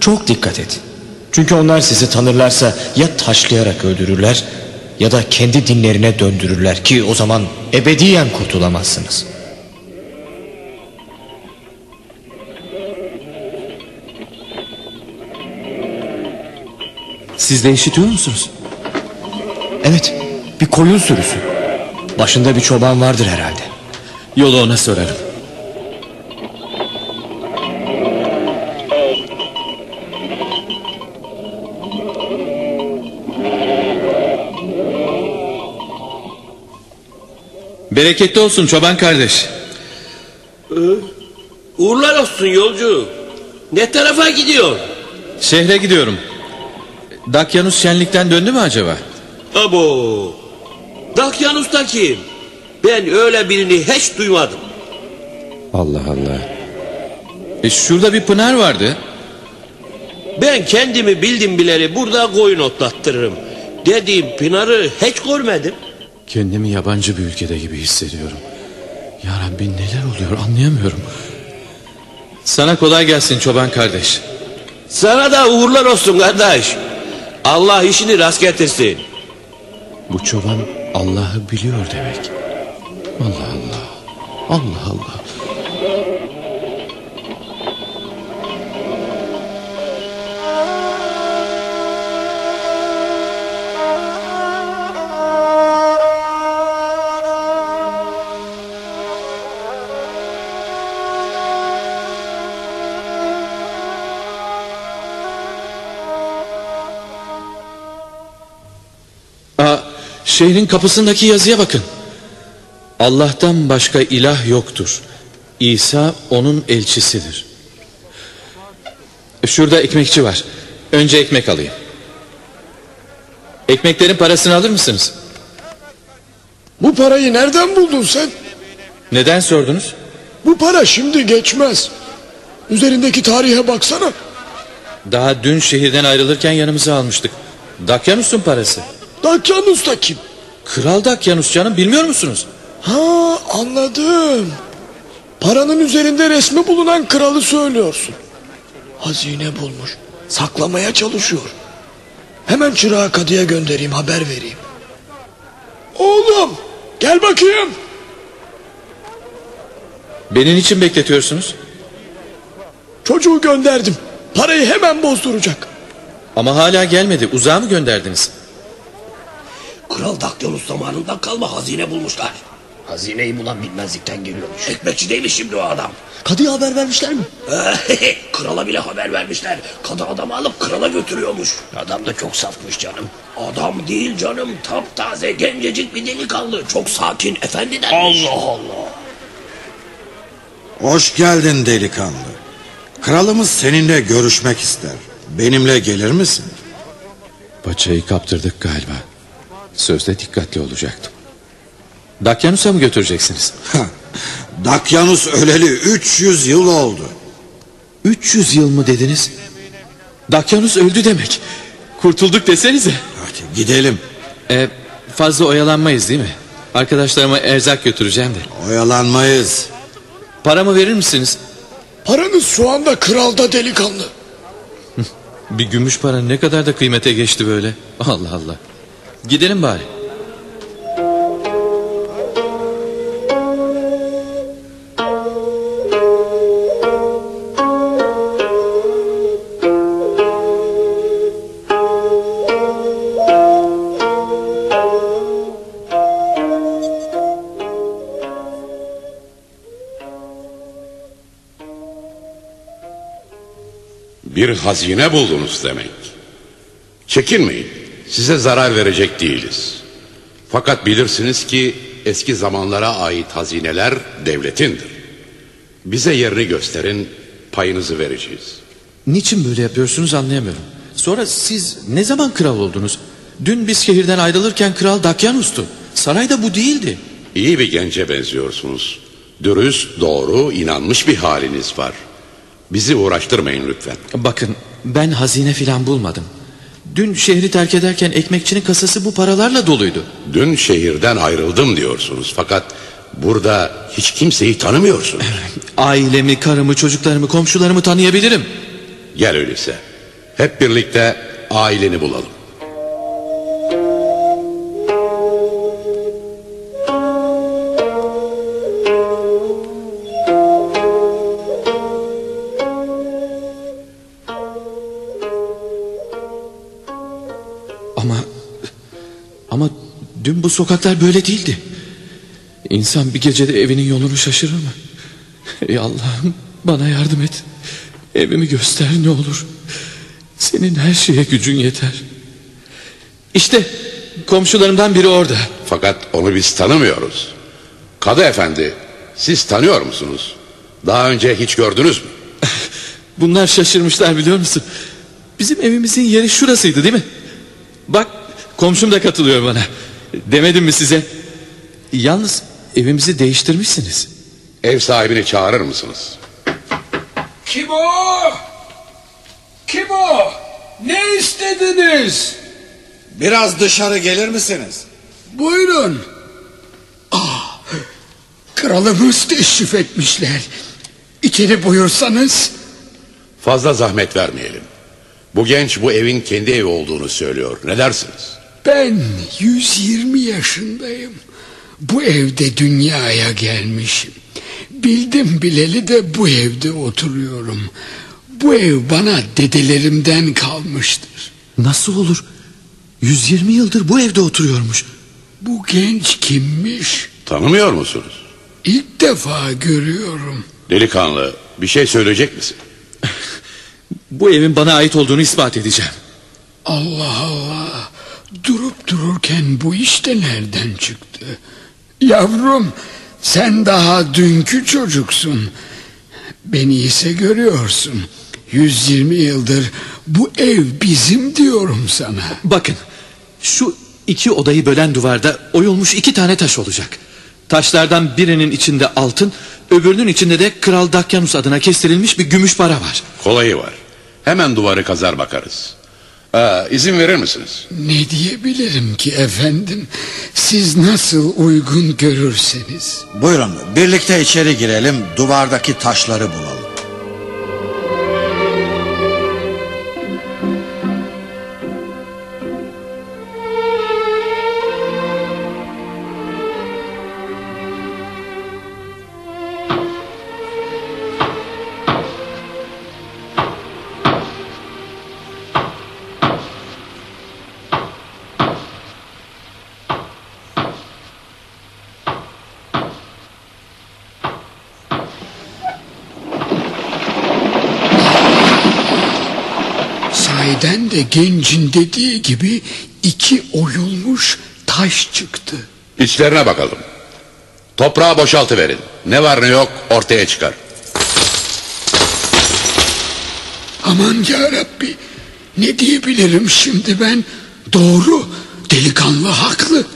Çok dikkat et. Çünkü onlar sizi tanırlarsa ya taşlayarak öldürürler ya da kendi dinlerine döndürürler ki o zaman ebediyen kurtulamazsınız. Siz de işitiyor musunuz? Evet bir koyun sürüsü. Başında bir çoban vardır herhalde. Yolu ona sorarım. Bereketli olsun çoban kardeş. Uğurlar olsun yolcu. Ne tarafa gidiyor? Şehre gidiyorum. Dakyanus şenlikten döndü mü acaba? Abo. Dakyanus da kim? Ben öyle birini hiç duymadım. Allah Allah. E şurada bir pınar vardı. Ben kendimi bildim bileli burada koyun otlattırırım. Dediğim Pınar'ı hiç görmedim. Kendimi yabancı bir ülkede gibi hissediyorum. Ya Rabbi neler oluyor anlayamıyorum. Sana kolay gelsin çoban kardeş. Sana da uğurlar olsun kardeş. Allah işini rast getirsin. Bu çoban Allah'ı biliyor demek. Allah Allah. Allah Allah. Şehrin kapısındaki yazıya bakın. Allah'tan başka ilah yoktur. İsa onun elçisidir. Şurada ekmekçi var. Önce ekmek alayım. Ekmeklerin parasını alır mısınız? Bu parayı nereden buldun sen? Neden sordunuz? Bu para şimdi geçmez. Üzerindeki tarihe baksana. Daha dün şehirden ayrılırken yanımıza almıştık. Dakyanus'un parası. Dakyanus da kim? Kral Dakyanus canım bilmiyor musunuz? Ha anladım. Paranın üzerinde resmi bulunan kralı söylüyorsun. Hazine bulmuş. Saklamaya çalışıyor. Hemen çırağı kadıya göndereyim haber vereyim. Oğlum gel bakayım. Beni niçin bekletiyorsunuz? Çocuğu gönderdim. Parayı hemen bozduracak. Ama hala gelmedi. Uzağa mı gönderdiniz? Kral Dakyanus zamanında kalma hazine bulmuşlar. Hazineyi bulan bilmezlikten geliyormuş. Ekmekçi değilmiş şimdi o adam. Kadıya haber vermişler mi? (laughs) krala bile haber vermişler. Kadı adamı alıp krala götürüyormuş. Adam da çok safmış canım. Adam değil canım. Taptaze gencecik bir delikanlı. Çok sakin efendi dermiş. Allah Allah. Hoş geldin delikanlı. Kralımız seninle görüşmek ister. Benimle gelir misin? Paçayı kaptırdık galiba. Sözde dikkatli olacaktım. Dakyanus'a mı götüreceksiniz? (laughs) Dakyanus öleli 300 yıl oldu. 300 yıl mı dediniz? Dakyanus öldü demek. Kurtulduk desenize. Hadi gidelim. E, fazla oyalanmayız değil mi? Arkadaşlarıma erzak götüreceğim de. Oyalanmayız. Paramı verir misiniz? Paranız şu anda kralda delikanlı. Bir gümüş para ne kadar da kıymete geçti böyle. Allah Allah. Gidelim bari. Bir hazine buldunuz demek. Çekinmeyin. Size zarar verecek değiliz. Fakat bilirsiniz ki eski zamanlara ait hazineler devletindir. Bize yerini gösterin, payınızı vereceğiz. Niçin böyle yapıyorsunuz anlayamıyorum. Sonra siz ne zaman kral oldunuz? Dün biz şehirden ayrılırken kral Dakyanus'tu. Sarayda bu değildi. İyi bir gence benziyorsunuz. Dürüst, doğru, inanmış bir haliniz var. Bizi uğraştırmayın lütfen. Bakın ben hazine filan bulmadım. Dün şehri terk ederken ekmekçinin kasası bu paralarla doluydu. Dün şehirden ayrıldım diyorsunuz fakat burada hiç kimseyi tanımıyorsunuz. (laughs) Ailemi, karımı, çocuklarımı, komşularımı tanıyabilirim. Gel öyleyse. Hep birlikte aileni bulalım. Dün bu sokaklar böyle değildi. İnsan bir gecede evinin yolunu şaşırır mı? Ey Allah'ım bana yardım et. Evimi göster ne olur. Senin her şeye gücün yeter. İşte komşularımdan biri orada. Fakat onu biz tanımıyoruz. Kadı efendi siz tanıyor musunuz? Daha önce hiç gördünüz mü? (laughs) Bunlar şaşırmışlar biliyor musun? Bizim evimizin yeri şurasıydı değil mi? Bak komşum da katılıyor bana. Demedim mi size? Yalnız evimizi değiştirmişsiniz. Ev sahibini çağırır mısınız? Kim o? Kim o? Ne istediniz? Biraz dışarı gelir misiniz? Buyurun. Ah, kralımız teşrif etmişler. İçeri buyursanız. Fazla zahmet vermeyelim. Bu genç bu evin kendi evi olduğunu söylüyor. Ne dersiniz? Ben 120 yaşındayım. Bu evde dünyaya gelmişim. Bildim bileli de bu evde oturuyorum. Bu ev bana dedelerimden kalmıştır. Nasıl olur? 120 yıldır bu evde oturuyormuş. Bu genç kimmiş? Tanımıyor musunuz? İlk defa görüyorum. Delikanlı bir şey söyleyecek misin? (laughs) Bu evin bana ait olduğunu ispat edeceğim. Allah Allah. Durup dururken bu işte nereden çıktı? Yavrum sen daha dünkü çocuksun. Beni ise görüyorsun. 120 yıldır bu ev bizim diyorum sana. Bakın şu iki odayı bölen duvarda oyulmuş iki tane taş olacak. Taşlardan birinin içinde altın, öbürünün içinde de Kral Dakyanus adına kestirilmiş bir gümüş para var. Kolayı var. Hemen duvarı kazar bakarız. Ee, izin verir misiniz? Ne diyebilirim ki efendim? Siz nasıl uygun görürseniz. Buyurun birlikte içeri girelim duvardaki taşları bulalım. Dediği gibi iki oyulmuş taş çıktı. İçlerine bakalım. Toprağı boşaltıverin. Ne var ne yok ortaya çıkar. Aman ya Rabbi ne diyebilirim şimdi ben? Doğru delikanlı haklı.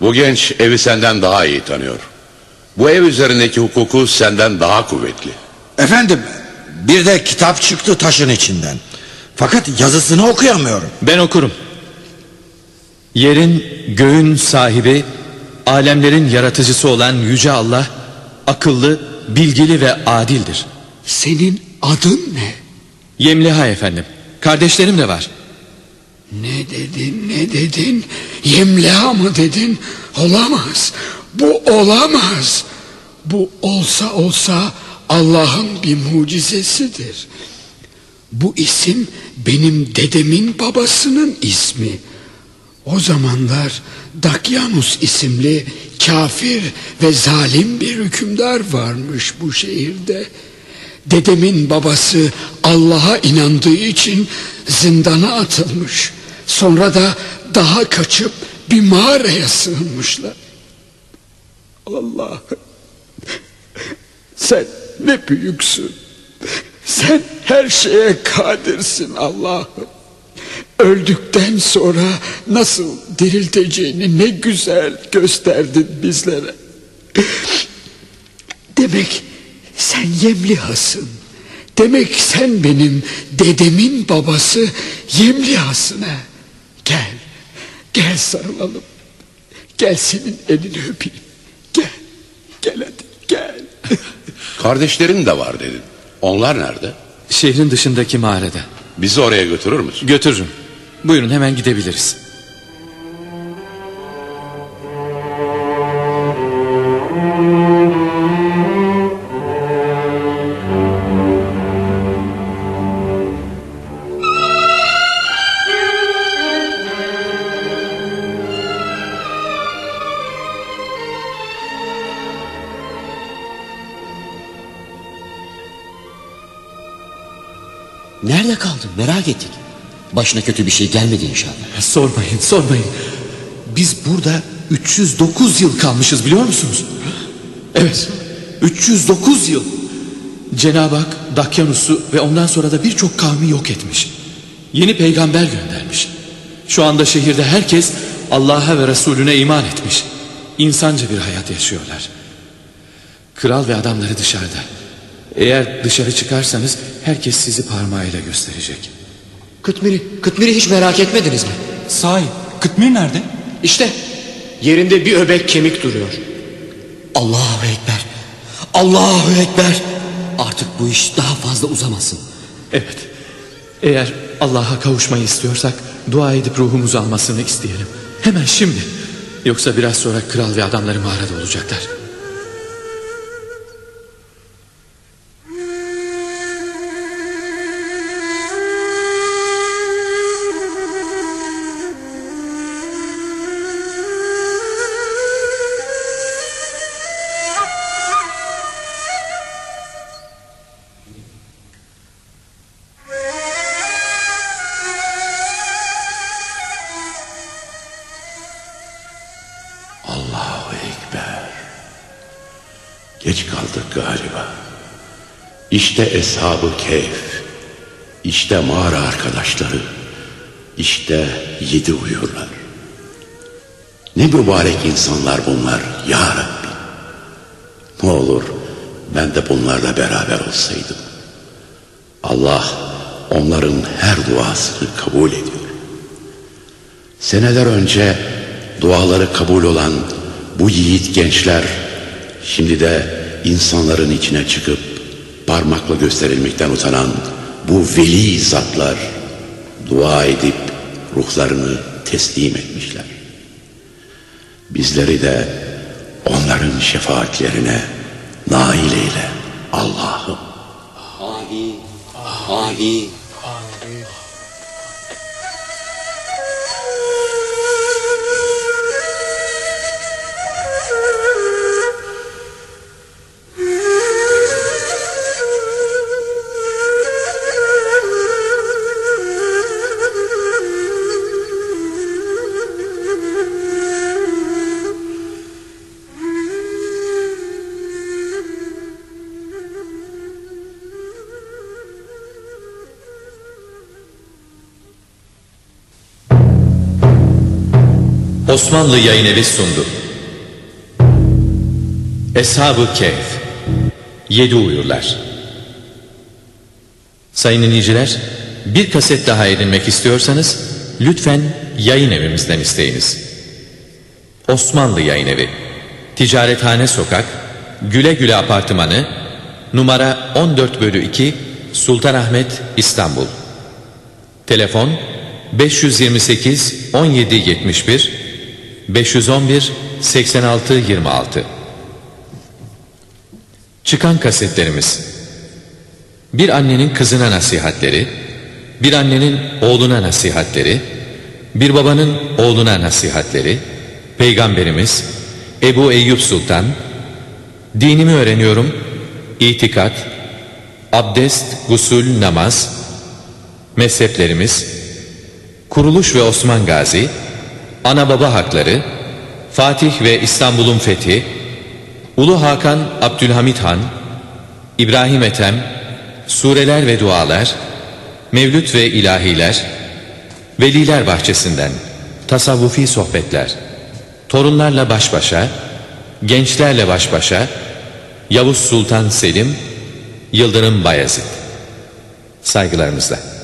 Bu genç evi senden daha iyi tanıyor. Bu ev üzerindeki hukuku senden daha kuvvetli. Efendim bir de kitap çıktı taşın içinden. Fakat yazısını okuyamıyorum. Ben okurum. Yerin, göğün sahibi, alemlerin yaratıcısı olan Yüce Allah, akıllı, bilgili ve adildir. Senin adın ne? Yemliha efendim. Kardeşlerim de var. Ne dedin ne dedin? Yemleha mı dedin? Olamaz. Bu olamaz. Bu olsa olsa Allah'ın bir mucizesidir. Bu isim benim dedemin babasının ismi. O zamanlar Dakyanus isimli kafir ve zalim bir hükümdar varmış bu şehirde. Dedemin babası Allah'a inandığı için zindana atılmış. Sonra da daha kaçıp bir mağaraya sığınmışlar. Allah sen ne büyüksün. Sen her şeye kadirsin Allah'ım. Öldükten sonra nasıl dirilteceğini ne güzel gösterdin bizlere. Demek sen Yemlihasın. Demek sen benim dedemin babası Yemlihasın ha. Gel, gel sarılalım. Gel senin elini öpeyim. Gel, gel hadi gel. Kardeşlerin de var dedin. Onlar nerede? Şehrin dışındaki mağarada. Bizi oraya götürür müsün? Götürürüm. Buyurun hemen gidebiliriz. Başına kötü bir şey gelmedi inşallah. Sormayın, sormayın. Biz burada 309 yıl kalmışız biliyor musunuz? Evet, 309 yıl. Cenab-ı Hak Dakyanus'u ve ondan sonra da birçok kavmi yok etmiş. Yeni peygamber göndermiş. Şu anda şehirde herkes Allah'a ve Resulüne iman etmiş. İnsanca bir hayat yaşıyorlar. Kral ve adamları dışarıda. Eğer dışarı çıkarsanız herkes sizi parmağıyla gösterecek. Kıtmir'i, Kıtmir'i hiç merak etmediniz mi? Sahi, Kıtmir nerede? İşte yerinde bir öbek kemik duruyor. Allahu Ekber. Allahu Ekber. Artık bu iş daha fazla uzamasın. Evet. Eğer Allah'a kavuşmayı istiyorsak dua edip ruhumuzu almasını isteyelim. Hemen şimdi. Yoksa biraz sonra kral ve adamları mağarada olacaklar. İşte Eshab-ı Kehf. İşte mağara arkadaşları. İşte yedi uyurlar. Ne mübarek insanlar bunlar ya Rabbi. Ne olur ben de bunlarla beraber olsaydım. Allah onların her duasını kabul ediyor. Seneler önce duaları kabul olan bu yiğit gençler şimdi de insanların içine çıkıp parmakla gösterilmekten utanan bu veli zatlar dua edip ruhlarını teslim etmişler. Bizleri de onların şefaatlerine nail eyle Allah'ım. Amin. Amin. Osmanlı Yayın Evi sundu. Eshab-ı Kehf Yedi Uyurlar Sayın dinleyiciler, bir kaset daha edinmek istiyorsanız lütfen yayın evimizden isteyiniz. Osmanlı Yayın Evi Ticarethane Sokak Güle Güle Apartmanı Numara 14 bölü 2 Sultanahmet İstanbul Telefon 528 17 71 511 86 26 Çıkan kasetlerimiz. Bir annenin kızına nasihatleri Bir annenin oğluna nasihatleri Bir babanın oğluna nasihatleri Peygamberimiz Ebu Eyyub Sultan Dinimi öğreniyorum İtikat Abdest, gusül, namaz Mezheplerimiz Kuruluş ve Osman Gazi Ana baba hakları Fatih ve İstanbul'un fethi Ulu Hakan Abdülhamit Han İbrahim Ethem Sureler ve dualar Mevlüt ve ilahiler Veliler bahçesinden Tasavvufi sohbetler Torunlarla baş başa Gençlerle baş başa Yavuz Sultan Selim Yıldırım Bayezid. Saygılarımızla